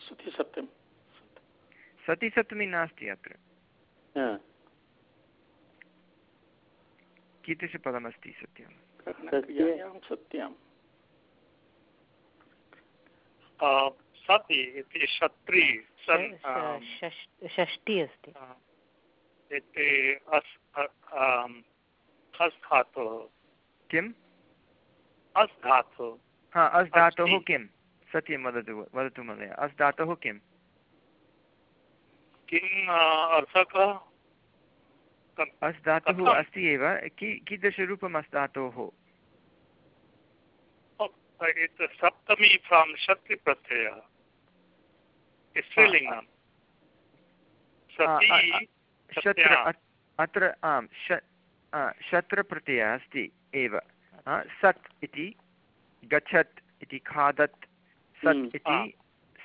Speaker 4: सति सत्यं
Speaker 1: सति सप्तमी नास्ति अत्र।
Speaker 3: हा,
Speaker 1: कीदृशपदमस्ति सत्यं।
Speaker 4: सत्याम्। सति इति षत्री
Speaker 2: षष्टि अस्ति।
Speaker 4: इति अस् अ- धातुः।
Speaker 1: किम्?
Speaker 4: अस् धातुः।
Speaker 1: हा अस् धातोः। किम्? सत्यं वदतु वदतु महोदय अस् धातोः
Speaker 4: अर्थः
Speaker 1: अस् धातुः अस्ति एव। कि कीदृशरूपम् अस् धातोः?
Speaker 4: सप्तमी शक्ति प्रत्ययः स्त्रीलिङ्गं
Speaker 1: शत्र अत्र आम् शत्रप्रत्ययः अस्ति एव। सत् इति गच्छत् इति खादत्। सत् इति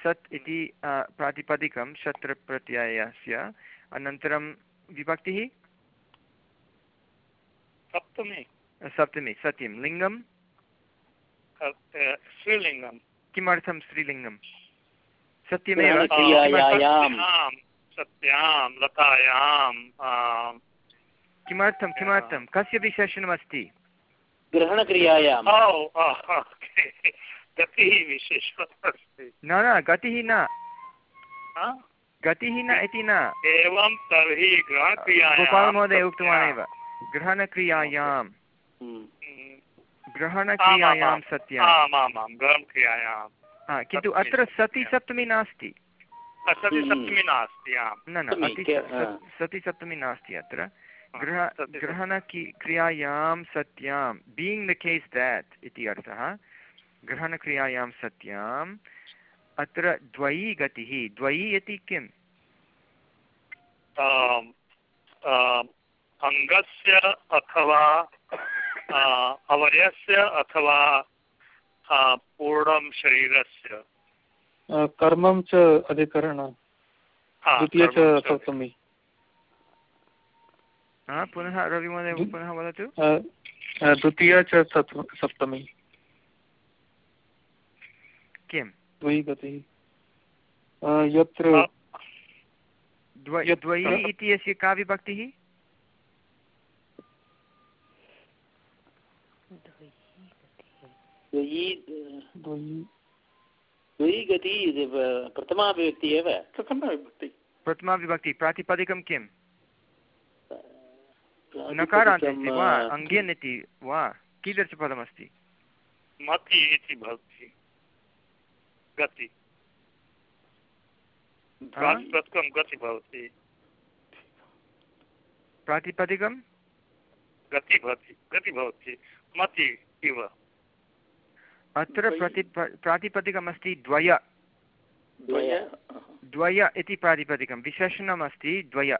Speaker 1: सत् इति प्रातिपदिकं शत्रप्रत्ययस्य। अनन्तरं विभक्तिः?
Speaker 4: सप्तमी।
Speaker 1: सप्तमी सत्यं। लिङ्गं
Speaker 4: स्त्रीलिङ्गं
Speaker 1: किमर्थं स्त्रीलिङ्गं सत्यमेव?
Speaker 4: सत्यां। लतायां
Speaker 1: किमर्थं किमर्थं? कस्य विशेषणमस्ति?
Speaker 3: ग्रहणक्रियायां (laughs)
Speaker 4: गतिः विशेषः
Speaker 1: न न गतिः न। गतिः न इति न।
Speaker 4: एवं तर्हि
Speaker 1: गोपालमहोदय उक्तवान् एव ग्रहणक्रियायां ग्रहणक्रियायां सत्यं किन्तु अत्र सति सप्तमी नास्ति। न न सति सप्तमी नास्ति अत्र। ग्रह ग्रहणकि क्रियायां सत्यां। बीङ्ग् द केस् देट् इति अर्थः। ग्रहणक्रियायां सत्याम् अत्र द्वयी गतिः। द्वयी इति किम्?
Speaker 4: अङ्गस्य अथवा अवयस्य अथवा पूर्णं शरीरस्य।
Speaker 6: कर्मं च अधिकरण। द्वितीय च सप्तमी।
Speaker 1: पुनः रविमहोदय पुनः वदतु।
Speaker 6: द्वितीया च सप्तमी।
Speaker 1: किं
Speaker 6: द्वयि गतिः यत्र
Speaker 1: द्वयि इति अस्य का विभक्तिः?
Speaker 3: द्वयि गति प्रथमा विभक्ति एव प्रथमा विभक्ति।
Speaker 1: प्रथमा विभक्ति प्रातिपदिकं किम्? नकारान्त इति वा अङ्ग्यन् इति वा कीदृशपदमस्ति
Speaker 4: मति इति भवति। गति। गति भवति।
Speaker 1: प्रातिपदिकं?
Speaker 4: गति भवति गति भवति। मति इव।
Speaker 1: अत्र प्रति प्रातिपदिकमस्ति द्वय। द्वय इति प्रातिपदिकं। विशेषणमस्ति द्वय।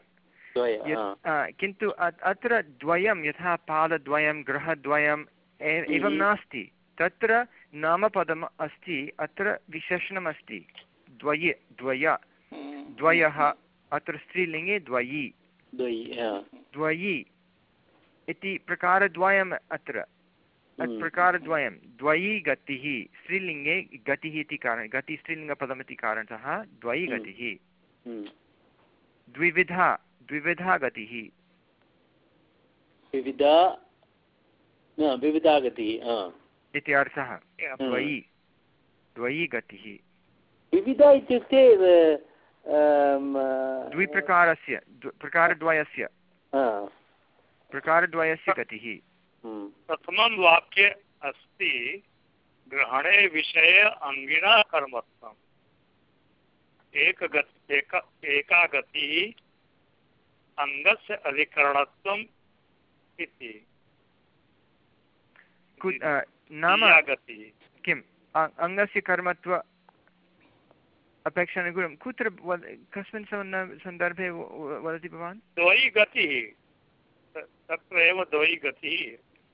Speaker 1: किन्तु अत्र द्वयं यथा पादद्वयं गृहद्वयं एवं नास्ति। तत्र नामपदम् अस्ति अत्र विशेषणमस्ति। द्वये द्वय। द्वयः अत्र स्त्रीलिङ्गे द्वयी। द्वयी इति प्रकारद्वयम् अत्र। प्रकारद्वयं। द्वयी गतिः स्त्रीलिङ्गे गतिः इति कारणं गति स्त्रीलिङ्गपदमिति कारणतः द्वयी गतिः। द्विविधा। द्विविधा गतिः
Speaker 3: विविधा विविधा गतिः
Speaker 1: इति अर्थः द्वयी द्वयी गतिः।
Speaker 3: विविधा इत्युक्ते
Speaker 1: द्विप्रकारस्य प्रकारद्वयस्य। प्रकारद्वयस्य गतिः।
Speaker 4: प्रथमं वाक्ये अस्ति ग्रहणे विषये अङ्गिना कर्मत्वम्। एक एक एका गतिः अङ्गस्य अधिकरणत्वम् इति।
Speaker 1: नाम गतिः किम्? अङ्गस्य कर्मत्व अपेक्षानुगुणं। कुत्र कस्मिन् सन्दर्भे वदति भवान्?
Speaker 4: द्वयि गतिः तत्र एव द्वयि गतिः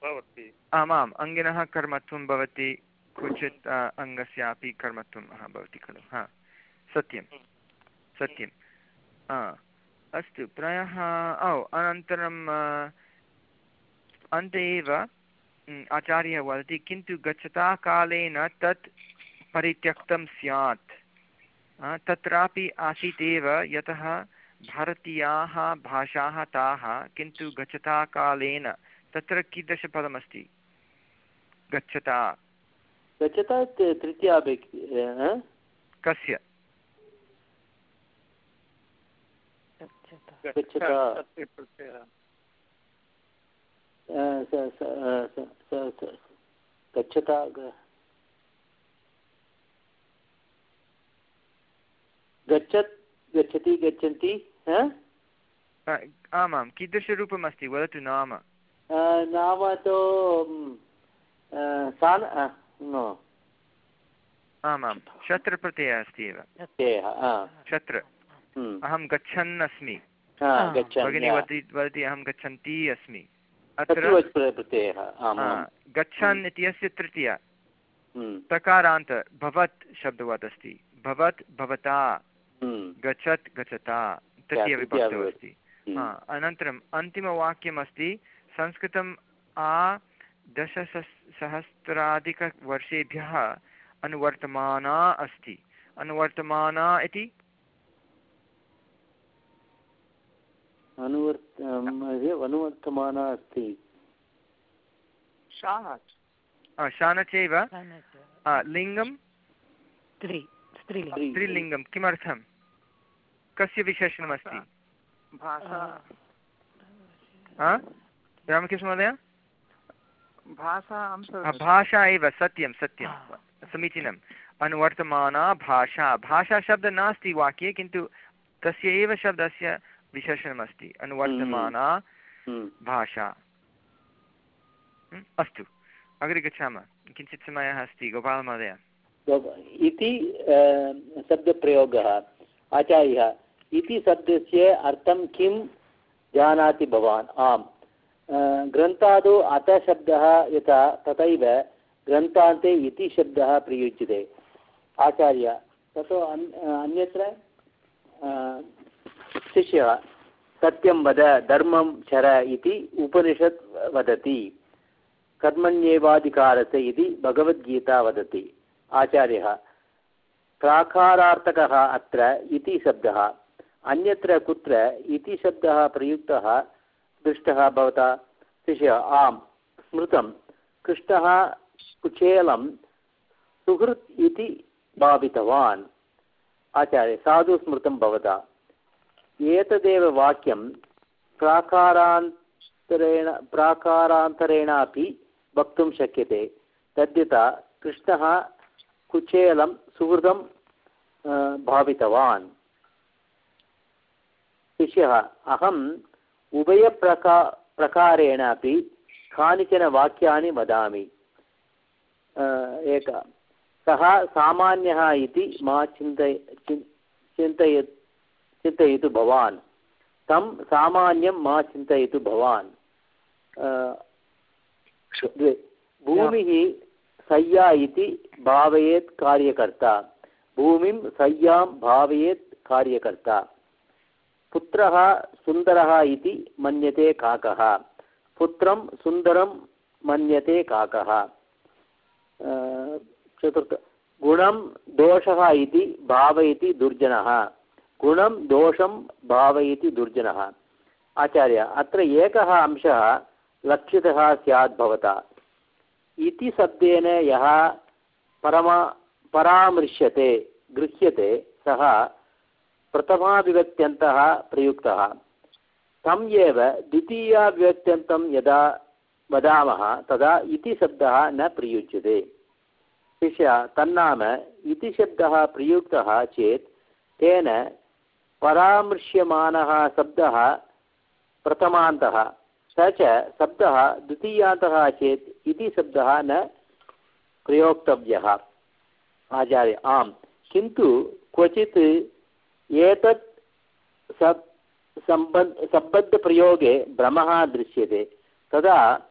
Speaker 4: भवति।
Speaker 1: आमाम् अङ्गिनः कर्मत्वं भवति क्वचित् अङ्गस्यापि कर्मत्वं भवति खलु। हा सत्यं। सत्यं। अस्तु। प्रायः ओ अनन्तरं अन्ते एव आचार्यः वदति किन्तु गच्छता कालेन तत् परित्यक्तं स्यात्। तत्रापि आसीत् एव यतः भारतीयाः भाषाः ताः किन्तु गच्छता कालेन तत्र कीदृशपदमस्ति? गच्छता।
Speaker 3: गच्छता तृतीया
Speaker 1: कस्य?
Speaker 3: गच्छता गच्छत् गच्छति गच्छन्ति हा?
Speaker 1: आमां कीदृशरूपम् अस्ति वदतु नाम
Speaker 3: नाम तु
Speaker 1: आमां शत्रप्रत्ययः अस्ति एव शत्र अहं गच्छन् अस्मि भगिनी। वदति वदति अहं गच्छन्ती अस्मि. अत्र गच्छन् इत्यस्य तृतीया।
Speaker 3: म्,
Speaker 1: तकारान्त भवत् शब्दवत् अस्ति भवत्। भवता गच्छत् गच्छता। तृतीयविभक्तौ अस्ति। अनन्तरम् अन्तिमवाक्यमस्ति संस्कृतम् आ दशसहस्राधिकवर्षेभ्यः अनुवर्तमाना अस्ति। अनुवर्तमाना इति
Speaker 3: अनुवर्त अनुवर्तमाना अस्ति।
Speaker 1: आ, शान चैव आ, लिङ्गं
Speaker 2: स्त्री स्त्रीलिङ्गं
Speaker 1: किमर्थं? कस्य विशेषणमस्ति? रामकृष्णमहोदय भाषा एव सत्यं सत्यं। समीचीनम् अनुवर्तमाना भाषा। भाषाशब्दः नास्ति वाक्ये किन्तु तस्य एव शब्दस्य विशेषणमस्ति अनुवर्तमाना
Speaker 3: म्,
Speaker 1: भाषा। म्, अस्तु अग्रे गच्छामः। किञ्चित् समयः अस्ति गोपालमहोदय
Speaker 3: इति शब्दप्रयोगः। आचार्यः इति शब्दस्य अर्थं किं जानाति भवान्? आम्। ग्रन्थादौ अतः शब्दः यथा तथैव ग्रन्थान्ते इति शब्दः प्रयुज्यते। आचार्य ततो अन्यत्र? शिष्यः सत्यं वद, धर्मं चर इति उपनिषत् वदति। कर्मण्येवाधिकारस्य इति भगवद्गीता वदति। आचार्यः, प्राकारार्थकः अत्र इति शब्दः, अन्यत्र कुत्र इति शब्दः प्रयुक्तः दृष्टः भवता। शिष्यः, आम्, स्मृतं, कृष्णः कुचेलं सुहृत् इति भावितवान्। आचार्य साधु स्मृतं भवता। एतदेव वाक्यं प्राकारान्तरेण प्राकारान्तरेणापि वक्तुं शक्यते। तद्यथा कृष्णः कुचेलं सुहृदं भावितवान्। शिष्यः, अहम् उभयप्रका प्रकारेण अपि कानिचन वाक्यानि वदामि। एक, सः सामान्यः इति मा चिन्तय चिन्- चिन्तय चिन्तयतु भवान्। तं सामान्यं मा चिन्तयतु भवान्। द्वे भूमिः सय्या इति भावयेत् कार्यकर्ता। भूमिं सय्यां भावयेत् कार्यकर्ता। पुत्रः सुन्दरः इति मन्यते काकः। पुत्रं सुन्दरं मन्यते काकः। चतुर्थ गुणं दोषः इति भावयति दुर्जनः। गुणं दोषं भावयति दुर्जनः। आचार्य, अत्र एकः अंशः लक्षितः स्यात् भवता। इति शब्देन यः परमा, परामृश्यते, गृह्यते, सः प्रथमाविभक्त्यन्तः प्रयुक्तः। तम् एव द्वितीयाविभक्त्यन्तं यदा वदामः, तदा इति शब्दः न प्रयुज्यते। शिष्य, तन्नाम इति शब्दः प्रयुक्तः चेत् तेन परामृश्यमानः शब्दः प्रथमान्तः, स च शब्दः द्वितीयान्तः चेत् इति शब्दः न प्रयोक्तव्यः। आचार्य, आम्। किन्तु क्वचित् एतत् सब् सम्बद् सम्बद्धप्रयोगे भ्रमः दृश्यते, तदा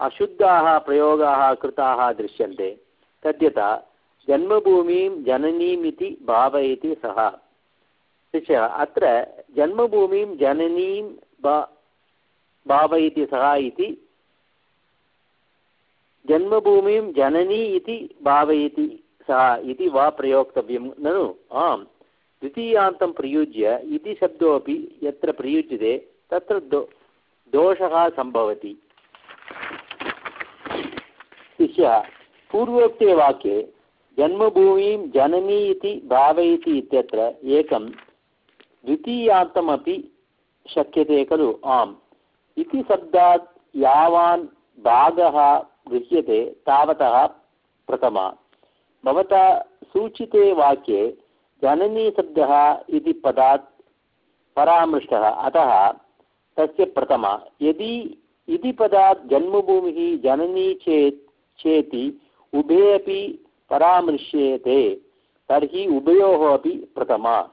Speaker 3: अशुद्धाः प्रयोगाः कृताः दृश्यन्ते, तद्यथा जन्मभूमिं जननीम् इति भावयति सः। शिष्यः अत्र जन्मभूमिं, जननीं भा भावयति सः इति, जन्मभूमिं जननी इति भावयति सः इति वा प्रयोक्तव्यं। ननु, आम्। द्वितीयान्तं प्रयुज्य, इति शब्दोऽपि यत्र प्रयुज्यते, तत्र दो, दोषः सम्भवति। शिष्यः, पूर्वोक्ते वाक्ये, जन्मभूमिं जननी इति भावयति इत्यत्र एकं द्वितीयान्तमपि शक्यते खलु? आम्। इति शब्दात् यावान् भागः गृह्यते तावतः प्रथमा। भवता सूचिते वाक्ये जननीशब्दः इति पदात् परामृष्टः। अतः तस्य प्रथमा। यदि इति पदात् जन्मभूमिः जननी चेत् चेति उभे अपि परामृश्येते, तर्हि उभयोः अपि प्रथमा।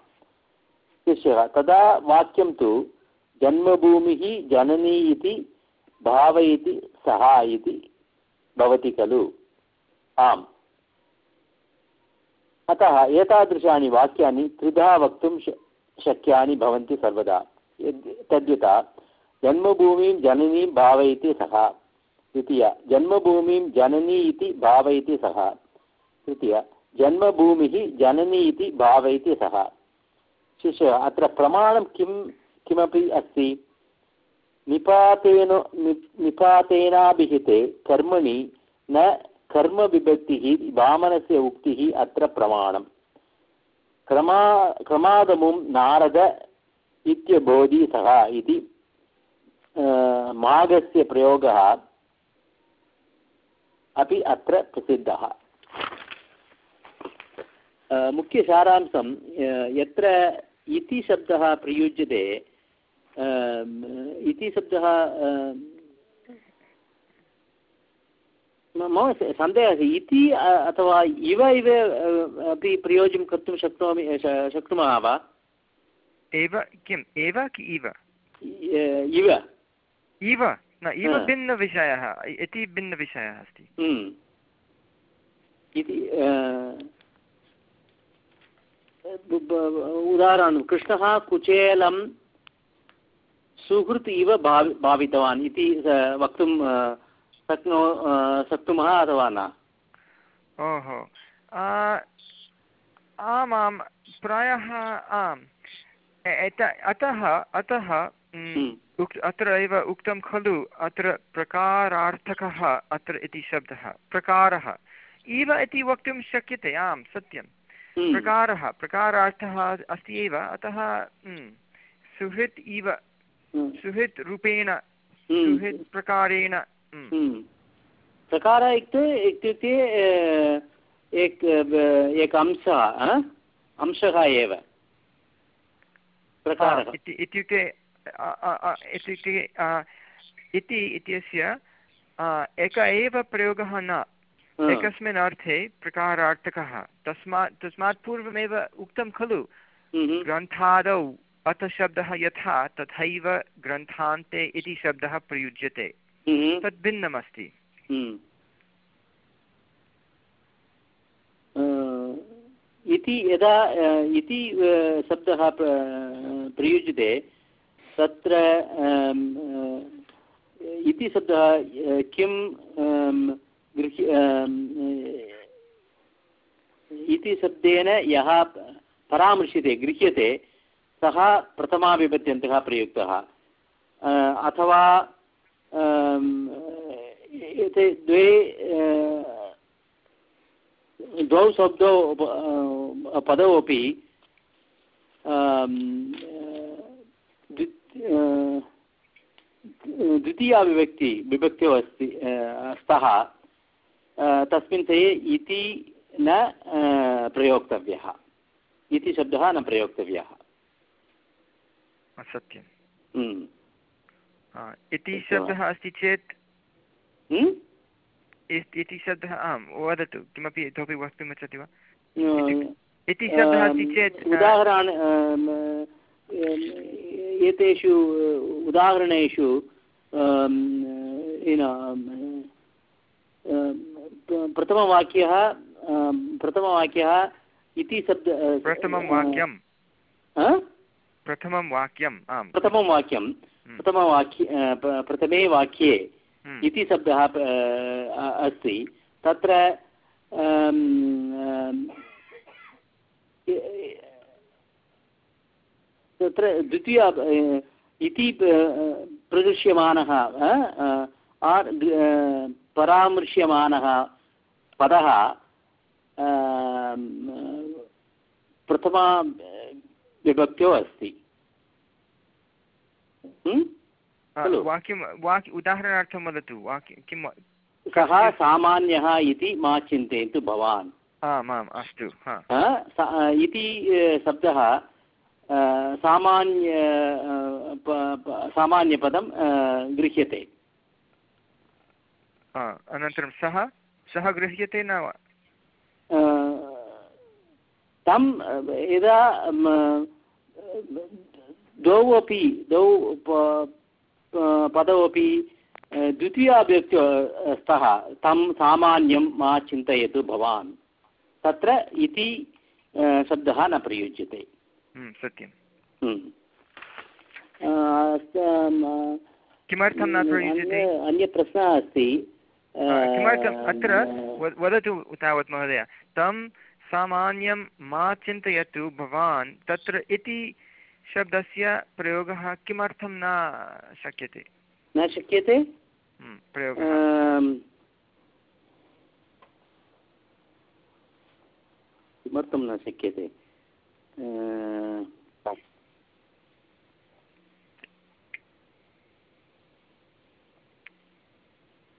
Speaker 3: शिष्यः। तदा वाक्यं तु, जन्मभूमिः जननी इति भावयति सः इति भवति खलु। आम्। अतः एतादृशानि वाक्यानि त्रिधा वक्तुं शक्यानि भवन्ति सर्वदा। तद्यथा, जन्मभूमिं जननीं भावयति सः द्वितीय जन्मभूमिं जननी इति भावयति सः तृतीय, जन्मभूमिः जननी इति भावयति सः शिष्य, अत्र प्रमाणं किं, किमपि अस्ति? निपातेन निपातेनाभिहिते कर्मणि, न कर्मविभक्तिः, वामनस्य उक्तिः, अत्र प्रमाणं क्रमा क्रमादमुं नारद इत्यबोधि सः इति मागस्य प्रयोगः अपि अत्र प्रसिद्धः। मुख्यसारांशं यत्र इति शब्दः प्रयुज्यते इति शब्दः मम सन्देहः इति अथवा इव इव अपि प्रयोजनं कर्तुं शक्नोमि शक्नुमः वा?
Speaker 1: एव किम्? एव कि इव?
Speaker 3: इव।
Speaker 1: इव न इव भिन्नविषयः इति भिन्नविषयः अस्ति।
Speaker 3: हम्म। इति उदाहरणं। कृष्णः कुचेलं सुहृत् इव भावि भावितवान् इति वक्तुं शक्नो शक्नुमः अथवा न?
Speaker 1: ओहो। आमां प्रायः आम्। अतः अतः हम्म। अत्र एव उक्तं खलु अत्र प्रकारार्थकः अत्र इति शब्दः। प्रकारः। इव इति वक्तुं शक्यते आं सत्यं। प्रकारः प्रकारार्थः अस्ति एव। अतः हम्म, सुहृत् इव सुहृत् रूपेण सुहृत् प्रकारेण
Speaker 3: प्रकारः इत्युक्ते इत्युक्ते एक एक अंशः अंशः एव। प्रकारः।
Speaker 1: इत्युक्ते इत्युक्ते इति इत्यस्य एक एव प्रयोगः न। एकस्मिन् अर्थे प्रकारार्थकः तस्मात् तस्मात् पूर्वमेव उक्तं खलु। ग्रन्थादौ अथ शब्दः यथा तथैव ग्रन्थान्ते इति शब्दः प्रयुज्यते। तद् भिन्नमस्ति
Speaker 3: हम्म। इति यदा इति शब्दः प्रयुज्यते तत्र इति शब्दः किं इति शब्देन यः परामृश्यते, गृह्यते, सः प्रथमाविभत्यन्तः प्रयुक्तः। अथवा एते द्वे द्वौ शब्दौ पदौ अपि द्वितीया विभक्ति विभक्तौ अस्ति स्तः। तस्मिन् समये इति न प्रयोक्तव्यः। इति शब्दः न प्रयोक्तव्यः।
Speaker 1: सत्यम्।
Speaker 3: हम्म।
Speaker 1: इति शब्दः अस्ति चेत्?
Speaker 3: हम्म?
Speaker 1: इति शब्दः आम् वदतु किमपि इतोपि वक्तुम् इच्छति वा? इति शब्दः अस्ति चेत्
Speaker 3: उदाहरणानि एतेषु उदाहरणेषु प्रथमवाक्यः प्रथमवाक्यः इति शब्द
Speaker 1: प्रथमं वाक्यं प्रथमं वाक्यम् आम्।
Speaker 3: प्रथमं वाक्यं हम्म। प्रथमवाक्ये प्रथमे वाक्ये
Speaker 1: हम्म।
Speaker 3: इति शब्दः अस्ति। तत्र तत्र द्वितीय इति प्रदृश्यमानः परामृश्यमानः पदः प्रथमा विभक्त्यो अस्ति।
Speaker 1: वाक्यं वाक् उदाहरणार्थं वदतु वाक्यं किं
Speaker 3: सः सामान्यः इति मा चिन्तयन्तु भवान्।
Speaker 1: आम् आम् अस्तु
Speaker 3: इति शब्दः सामान्य सामान्यपदं गृह्यते।
Speaker 1: अनन्तरं सः सः गृह्यते न वा?
Speaker 3: तं यदा द्वौ अपि द्वौ पदौ अपि द्वितीयाभ्यक्त्यो स्तः तं सामान्यं मा चिन्तयतु भवान्। तत्र इति शब्दः न प्रयुज्यते।
Speaker 1: हम्म, सत्यं
Speaker 3: हम्म।
Speaker 1: किमर्थं न प्रयुज्यते?
Speaker 3: अन्यप्रश्नः अस्ति।
Speaker 1: किमर्थम्? अत्र वदतु तावत् महोदय। तं सामान्यं मा चिन्तयतु भवान् तत्र इति शब्दस्य प्रयोगः किमर्थं न शक्यते?
Speaker 3: न शक्यते? किमर्थं न शक्यते?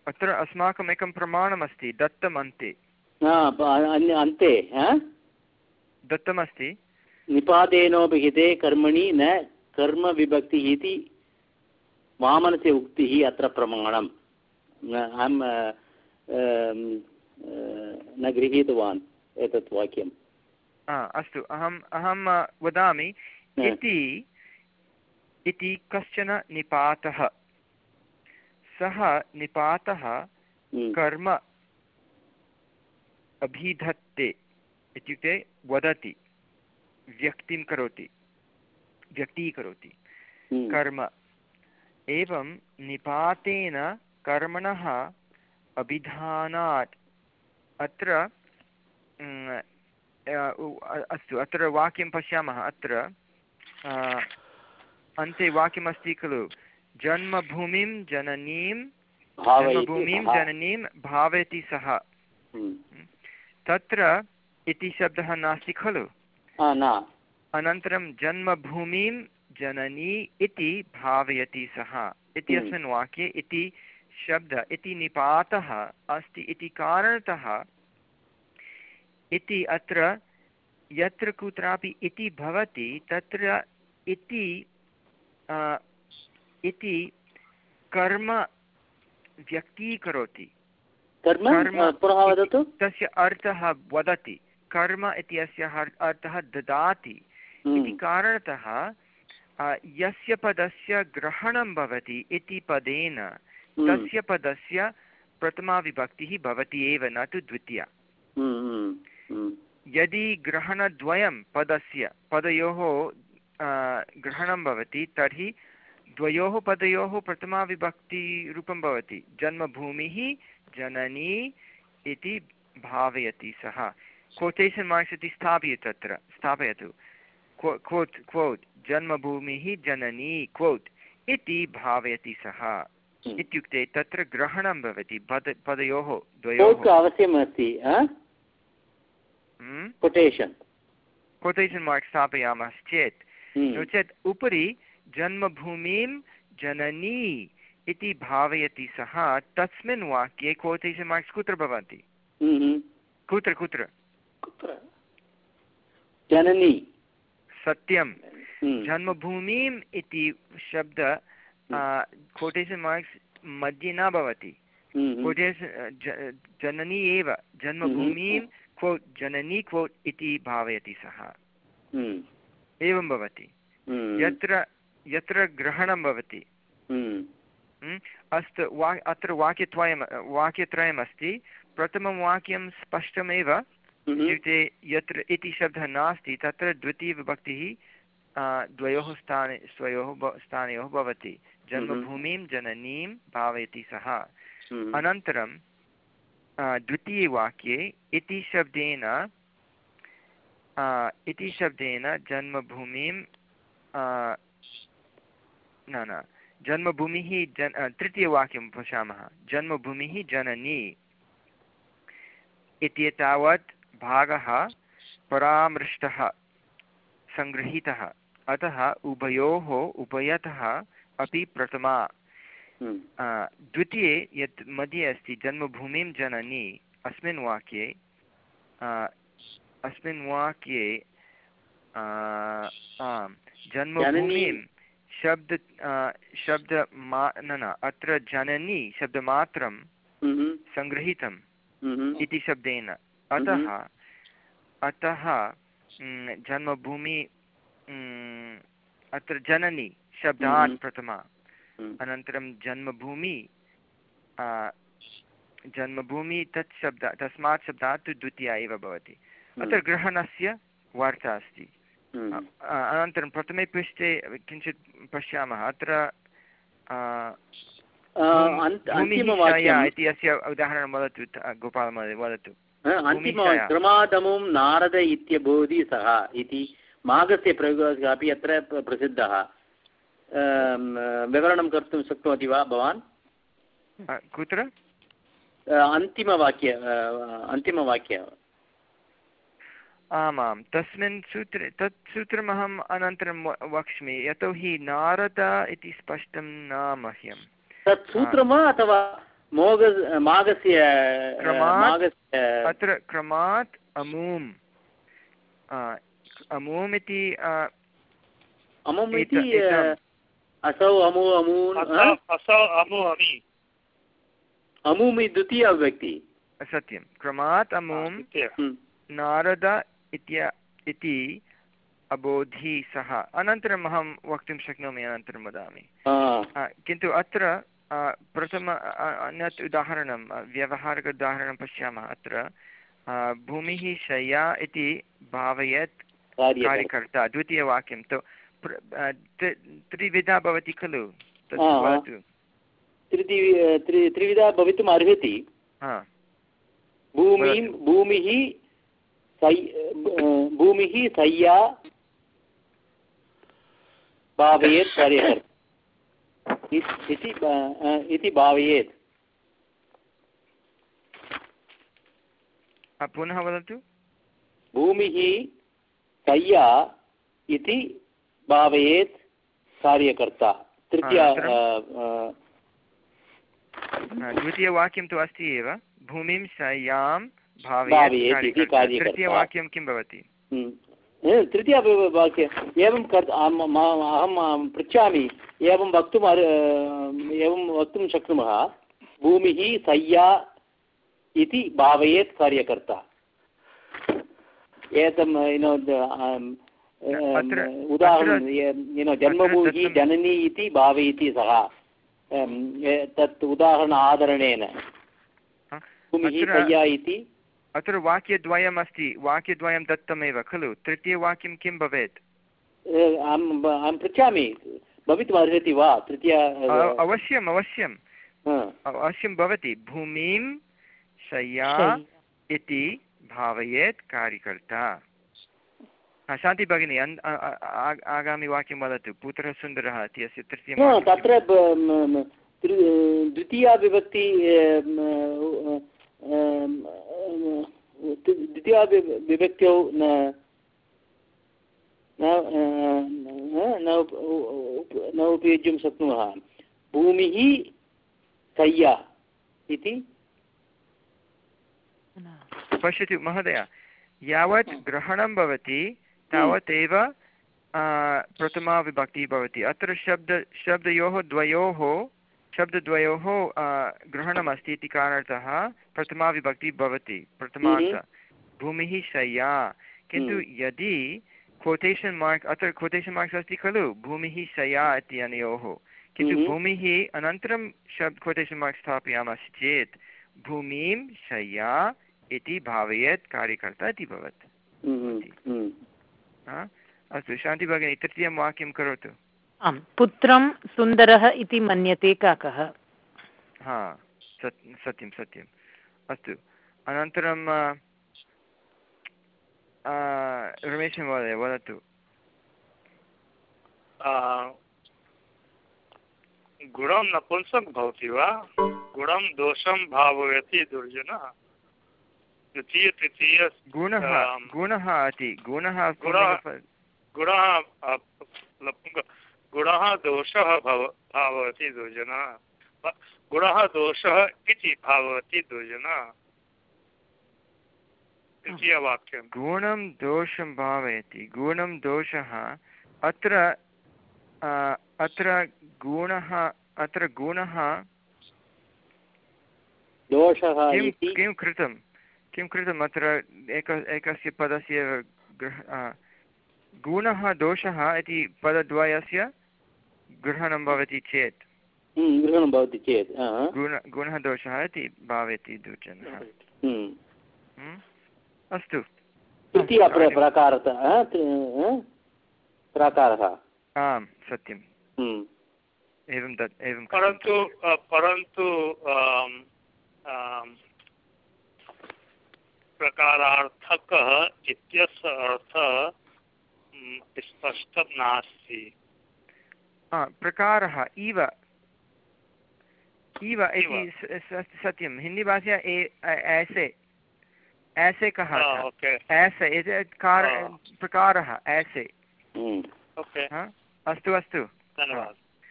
Speaker 1: अत्र अस्माकम् एकं प्रमाणमस्ति दत्तम् अन्ते
Speaker 3: अन्ते
Speaker 1: दत्तमस्ति।
Speaker 3: निपादेनोपहिते कर्मणि न कर्मविभक्तिः इति वामनस्य उक्तिः अत्र प्रमाणम्। अहं न गृहीतवान् एतत् वाक्यं
Speaker 1: हा, अस्तु अहम् अहं वदामि इति इति कश्चन निपातः। सः निपातः
Speaker 3: हम्म,
Speaker 1: कर्म अभिधत्ते इत्युक्ते वदति व्यक्तिं करोति व्यक्तीकरोति।
Speaker 3: हम्म,
Speaker 1: कर्म। एवं निपातेन कर्मणः अभिधानात् अत्र अस्तु अत्र वाक्यं पश्यामः अत्र अन्ते वाक्यमस्ति खलु। जन्मभूमिं जननीं जन्मभूमिं। जननीं भावयति सः।
Speaker 3: हम्म,
Speaker 1: तत्र इति शब्दः नास्ति खलु? अनन्तरं जन्मभूमिं जननी इति भावयति सः। इति
Speaker 3: हम्म।
Speaker 1: अस्मिन् वाक्ये इति शब्द इति निपातः अस्ति इति कारणतः इति अत्र यत्र कुत्रापि इति भवति तत्र इति इति कर्म व्यक्तीकरोति। इति तस्य अर्थः वदति। कर्म इत्यस्य हर्- अर्थः ददाति। इति
Speaker 3: हम्म,
Speaker 1: कारणतः यस्य पदस्य ग्रहणं भवति इति पदेन
Speaker 3: हम्म,
Speaker 1: तस्य पदस्य प्रथमा विभक्तिः भवति एव न तु द्वितीया।
Speaker 3: हम्म,
Speaker 1: यदि ग्रहणद्वयं पदस्य पदयोः ग्रहणं भवति तर्हि द्वयोः पदयोः प्रथमा विभक्तिरूपं भवति। जन्मभूमिः जननी इति भावयति सः। कोटेशन् मार्क्स् इति स्थापयतु तत्र स्थापयतु। क्वो क्वोत् क्वोत् जन्मभूमिः जननी क्वोत् इति भावयति सः।
Speaker 3: हम्म।
Speaker 1: इत्युक्ते तत्र ग्रहणं भवति। पद पदयोः द्वयोः।
Speaker 3: अवश्यमस्ति? कोटेशन्
Speaker 1: कोटेशन् मार्क्स् स्थापयामश्चेत्। नो चेत् उपरि जन्मभूमिं जननी इति भावयति सः। तस्मिन् वाक्ये कोटेशन् मार्क्स् कुत्र भवन्ति? कुत्र कुत्र?
Speaker 3: कुत्र? जननी।
Speaker 1: सत्यं।
Speaker 3: हम्म,
Speaker 1: जन्मभूमिम् इति शब्द कोटेशन् मार्क्स् मध्ये न भवति।
Speaker 3: हम्म,
Speaker 1: कोटेशन् जननी एव। जन्मभूमिं क्वोट् जननी क्वोट् इति भावयति सः।
Speaker 3: हम्म,
Speaker 1: एवं भवति।
Speaker 3: हम्म,
Speaker 1: यत्र यत्र ग्रहणं भवति।
Speaker 3: हम्म,
Speaker 1: म्? अस्तु वा अत्र वाक्यद्वयं वाक्यत्रयमस्ति। प्रथमं वाक्यं स्पष्टमेव।
Speaker 3: हम्म,
Speaker 1: इत्युक्ते यत्र इति शब्दः नास्ति तत्र द्वितीयविभक्तिः द्वयोः स्थाने स्वयोः स्थानयोः भवति। जन्मभूमिं जननीं भावयति सः।
Speaker 3: हम्म,
Speaker 1: अनन्तरं द्वितीयवाक्ये इति शब्देन इति शब्देन जन्मभूमिं न न। जन्मभूमिः जन तृतीयवाक्यं पश्यामः। जन्मभूमिः जननी इत्येतावत् भागः परामृष्टः सङ्गृहीतः। अतः उभयोः उभयतः अपि प्रथमा।
Speaker 3: हम्म,
Speaker 1: द्वितीये यत् मध्ये अस्ति जन्मभूमिं जननी अस्मिन् वाक्ये अस्मिन् वाक्ये जन्मभूमिं शब्द शब्द मा न न अत्र जननी शब्दमात्रं सङ्गृहीतम् इति शब्देन। अतः अतः जन्मभूमि अत्र जननी शब्दात् प्रथमा। अनन्तरं जन्मभूमि जन्मभूमि तत् शब्द तस्मात् शब्दात् द्वितीया एव भवति। अत्र ग्रहणस्य वार्ता अस्ति। अनन्तरं प्रथमे पृष्ठे किञ्चित् पश्यामः। अत्र इति अस्य उदाहरणं वदतु गोपालमहोदय वदतु।
Speaker 3: क्रमादमुं नारद इत्यबोधि सः इति माघस्य प्रयोगः अपि अत्र प्रसिद्धः। विवरणं कर्तुं शक्नोति वा भवान्?
Speaker 1: कुत्र?
Speaker 3: अन्तिमवाक्य अन्तिमवाक्य
Speaker 1: आमां तस्मिन् सूत्रे तत् सूत्रमहम् अनन्तरं वक्ष्मि यतोहि नारद इति स्पष्टं न मह्यं
Speaker 3: तत् सूत्रं वा अथवा मोग मागस्य
Speaker 1: अत्र क्रमात् अमूम्। अमूम् इति
Speaker 3: अमुम् इति असौ अमु अमून् अमुम् द्वितीय व्यक्ति।
Speaker 1: सत्यं। क्रमात् अमुं नारद इत्य इति अबोधि सः। अनन्तरम् अहं वक्तुं शक्नोमि अनन्तरं वदामि। किन्तु अत्र प्रथम अन्यत् उदाहरणं व्यवहारिक उदाहरणं पश्यामः अत्र। भूमिः शय्या इति भावयत् कार्यकर्ता। द्वितीयवाक्यं। तु त्रिविधा भवति खलु?
Speaker 3: त्रिविधा भवितुम् अर्हति। भूमिं भूमिः सय्या भावयेत् कार्यकर् इति भावयेत्।
Speaker 1: पुनः वदतु।
Speaker 3: भूमिः सय्या इति भावयेत् कार्यकर्ता। तृतीया
Speaker 1: द्वितीयवाक्यं तु अस्ति एव। भूमिं सय्यां तृतीयवाक्यं किं भवति?
Speaker 3: हम्म। तृतीयवाक्यम् एवं कर् अहं पृच्छामि एवं वक्तुम् एवं वक्तुं शक्नुमः भूमिः सय्या इति भावयेत् कार्यकर्ता। एतं युनो उदाहरणं युनो जन्मभूमिः जननी इति भावयति सः। तत् उदाहरण आदरणेन। भूमिः सय्या इति
Speaker 1: अत्र वाक्यद्वयम् अस्ति वाक्यद्वयं दत्तमेव खलु? तृतीयवाक्यं किं भवेत्?
Speaker 3: अहं पृच्छामि। भवितुम् अर्हति वा? तृतीय
Speaker 1: अवश्यम् अवश्यम्। अवश्यं भवति। भूमिं शय्या इति भावयेत् कार्यकर्ता। शान्ति भगिनी आगामि वाक्यं वदतु। पुत्रः सुन्दरः इति अस्य तृतीय
Speaker 3: तत्र द्वितीया विभक्ति द्वितीया विभक्त्यौ न न उपयुज्यं शक्नुमः भूमिः सय्या इति
Speaker 1: पश्यतु महोदय यावत् ग्रहणं भवति तावदेव प्रथमा विभक्तिः भवति। अत्र शब्द शब्दयोः द्वयोः शब्दद्वयोः ग्रहणमस्ति इति कारणतः प्रथमा विभक्तिः भवति। प्रथमार्थ भूमिः शय्या। किन्तु यदि कोटेशन् मार्क् अत्र कोटेशन् मार्क्स् अस्ति खलु? भूमिः शय्या इति अनयोः। किन्तु भूमिः अनन्तरं शब् कोटेशन् मार्क्स् स्थापयामश्चेत् भूमिं शय्या इति भावयेत् कार्यकर्ता इति भवति। अस्तु शान्तिभगिनी तृतीयं वाक्यं करोतु।
Speaker 2: आम् पुत्रं सुन्दरः इति मन्यते काकः।
Speaker 1: हा सत् सत्यं सत्यम्। अस्तु अनन्तरं रमेशमहोदय वदतु।
Speaker 4: गुणं नपुंसक भवति वा? गुणं दोषं भावयति दुर्जन। द्वितीय तृतीय
Speaker 1: गुणः गुणः इति गुणः
Speaker 4: गुणः गुणः दोषः भव भावति दुर्जनः। गुणः दोषः इति भावति दुर्जनः। द्वितीयवाक्यं
Speaker 1: गुणं दोषं भावयति। गुणं दोषः अत्र अत्र गुणः अत्र गुणः
Speaker 3: दोषः
Speaker 1: किं किं कृतं? किं कृतम् अत्र एक एकस्य पदस्य गुणः दोषः इति पदद्वयस्य ग्रहणं भवति चेत्।
Speaker 3: गृहणं भवति चेत्
Speaker 1: गुण दोषः इति भावयति दुर्जनः? अस्तु।
Speaker 3: तृतीय प्र प्रकारतः हा, प्राकारः।
Speaker 1: आम्
Speaker 3: हम्म।
Speaker 1: एवं तत् एवं
Speaker 4: परन्तु परन्तु प्रकारार्थकः इत्यस्य अर्थः स्पष्टं नास्ति।
Speaker 1: प्रकारः इव। इव इति सत्यं। हिन्दीभाषया ए ऐ- ऐसे। ऐसे कः ऐसे इति कार प्रकारः ऐसे।
Speaker 3: हम्म।
Speaker 4: ओके।
Speaker 1: हा? अस्तु अस्तु।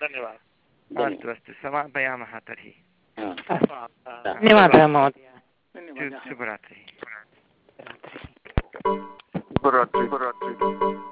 Speaker 4: धन्यवादः।
Speaker 1: अस्तु अस्तु। समापयामः तर्हि।
Speaker 2: धन्यवादः महोदय।
Speaker 1: शु- शुभरात्रिः।
Speaker 5: शुभरात्रिः।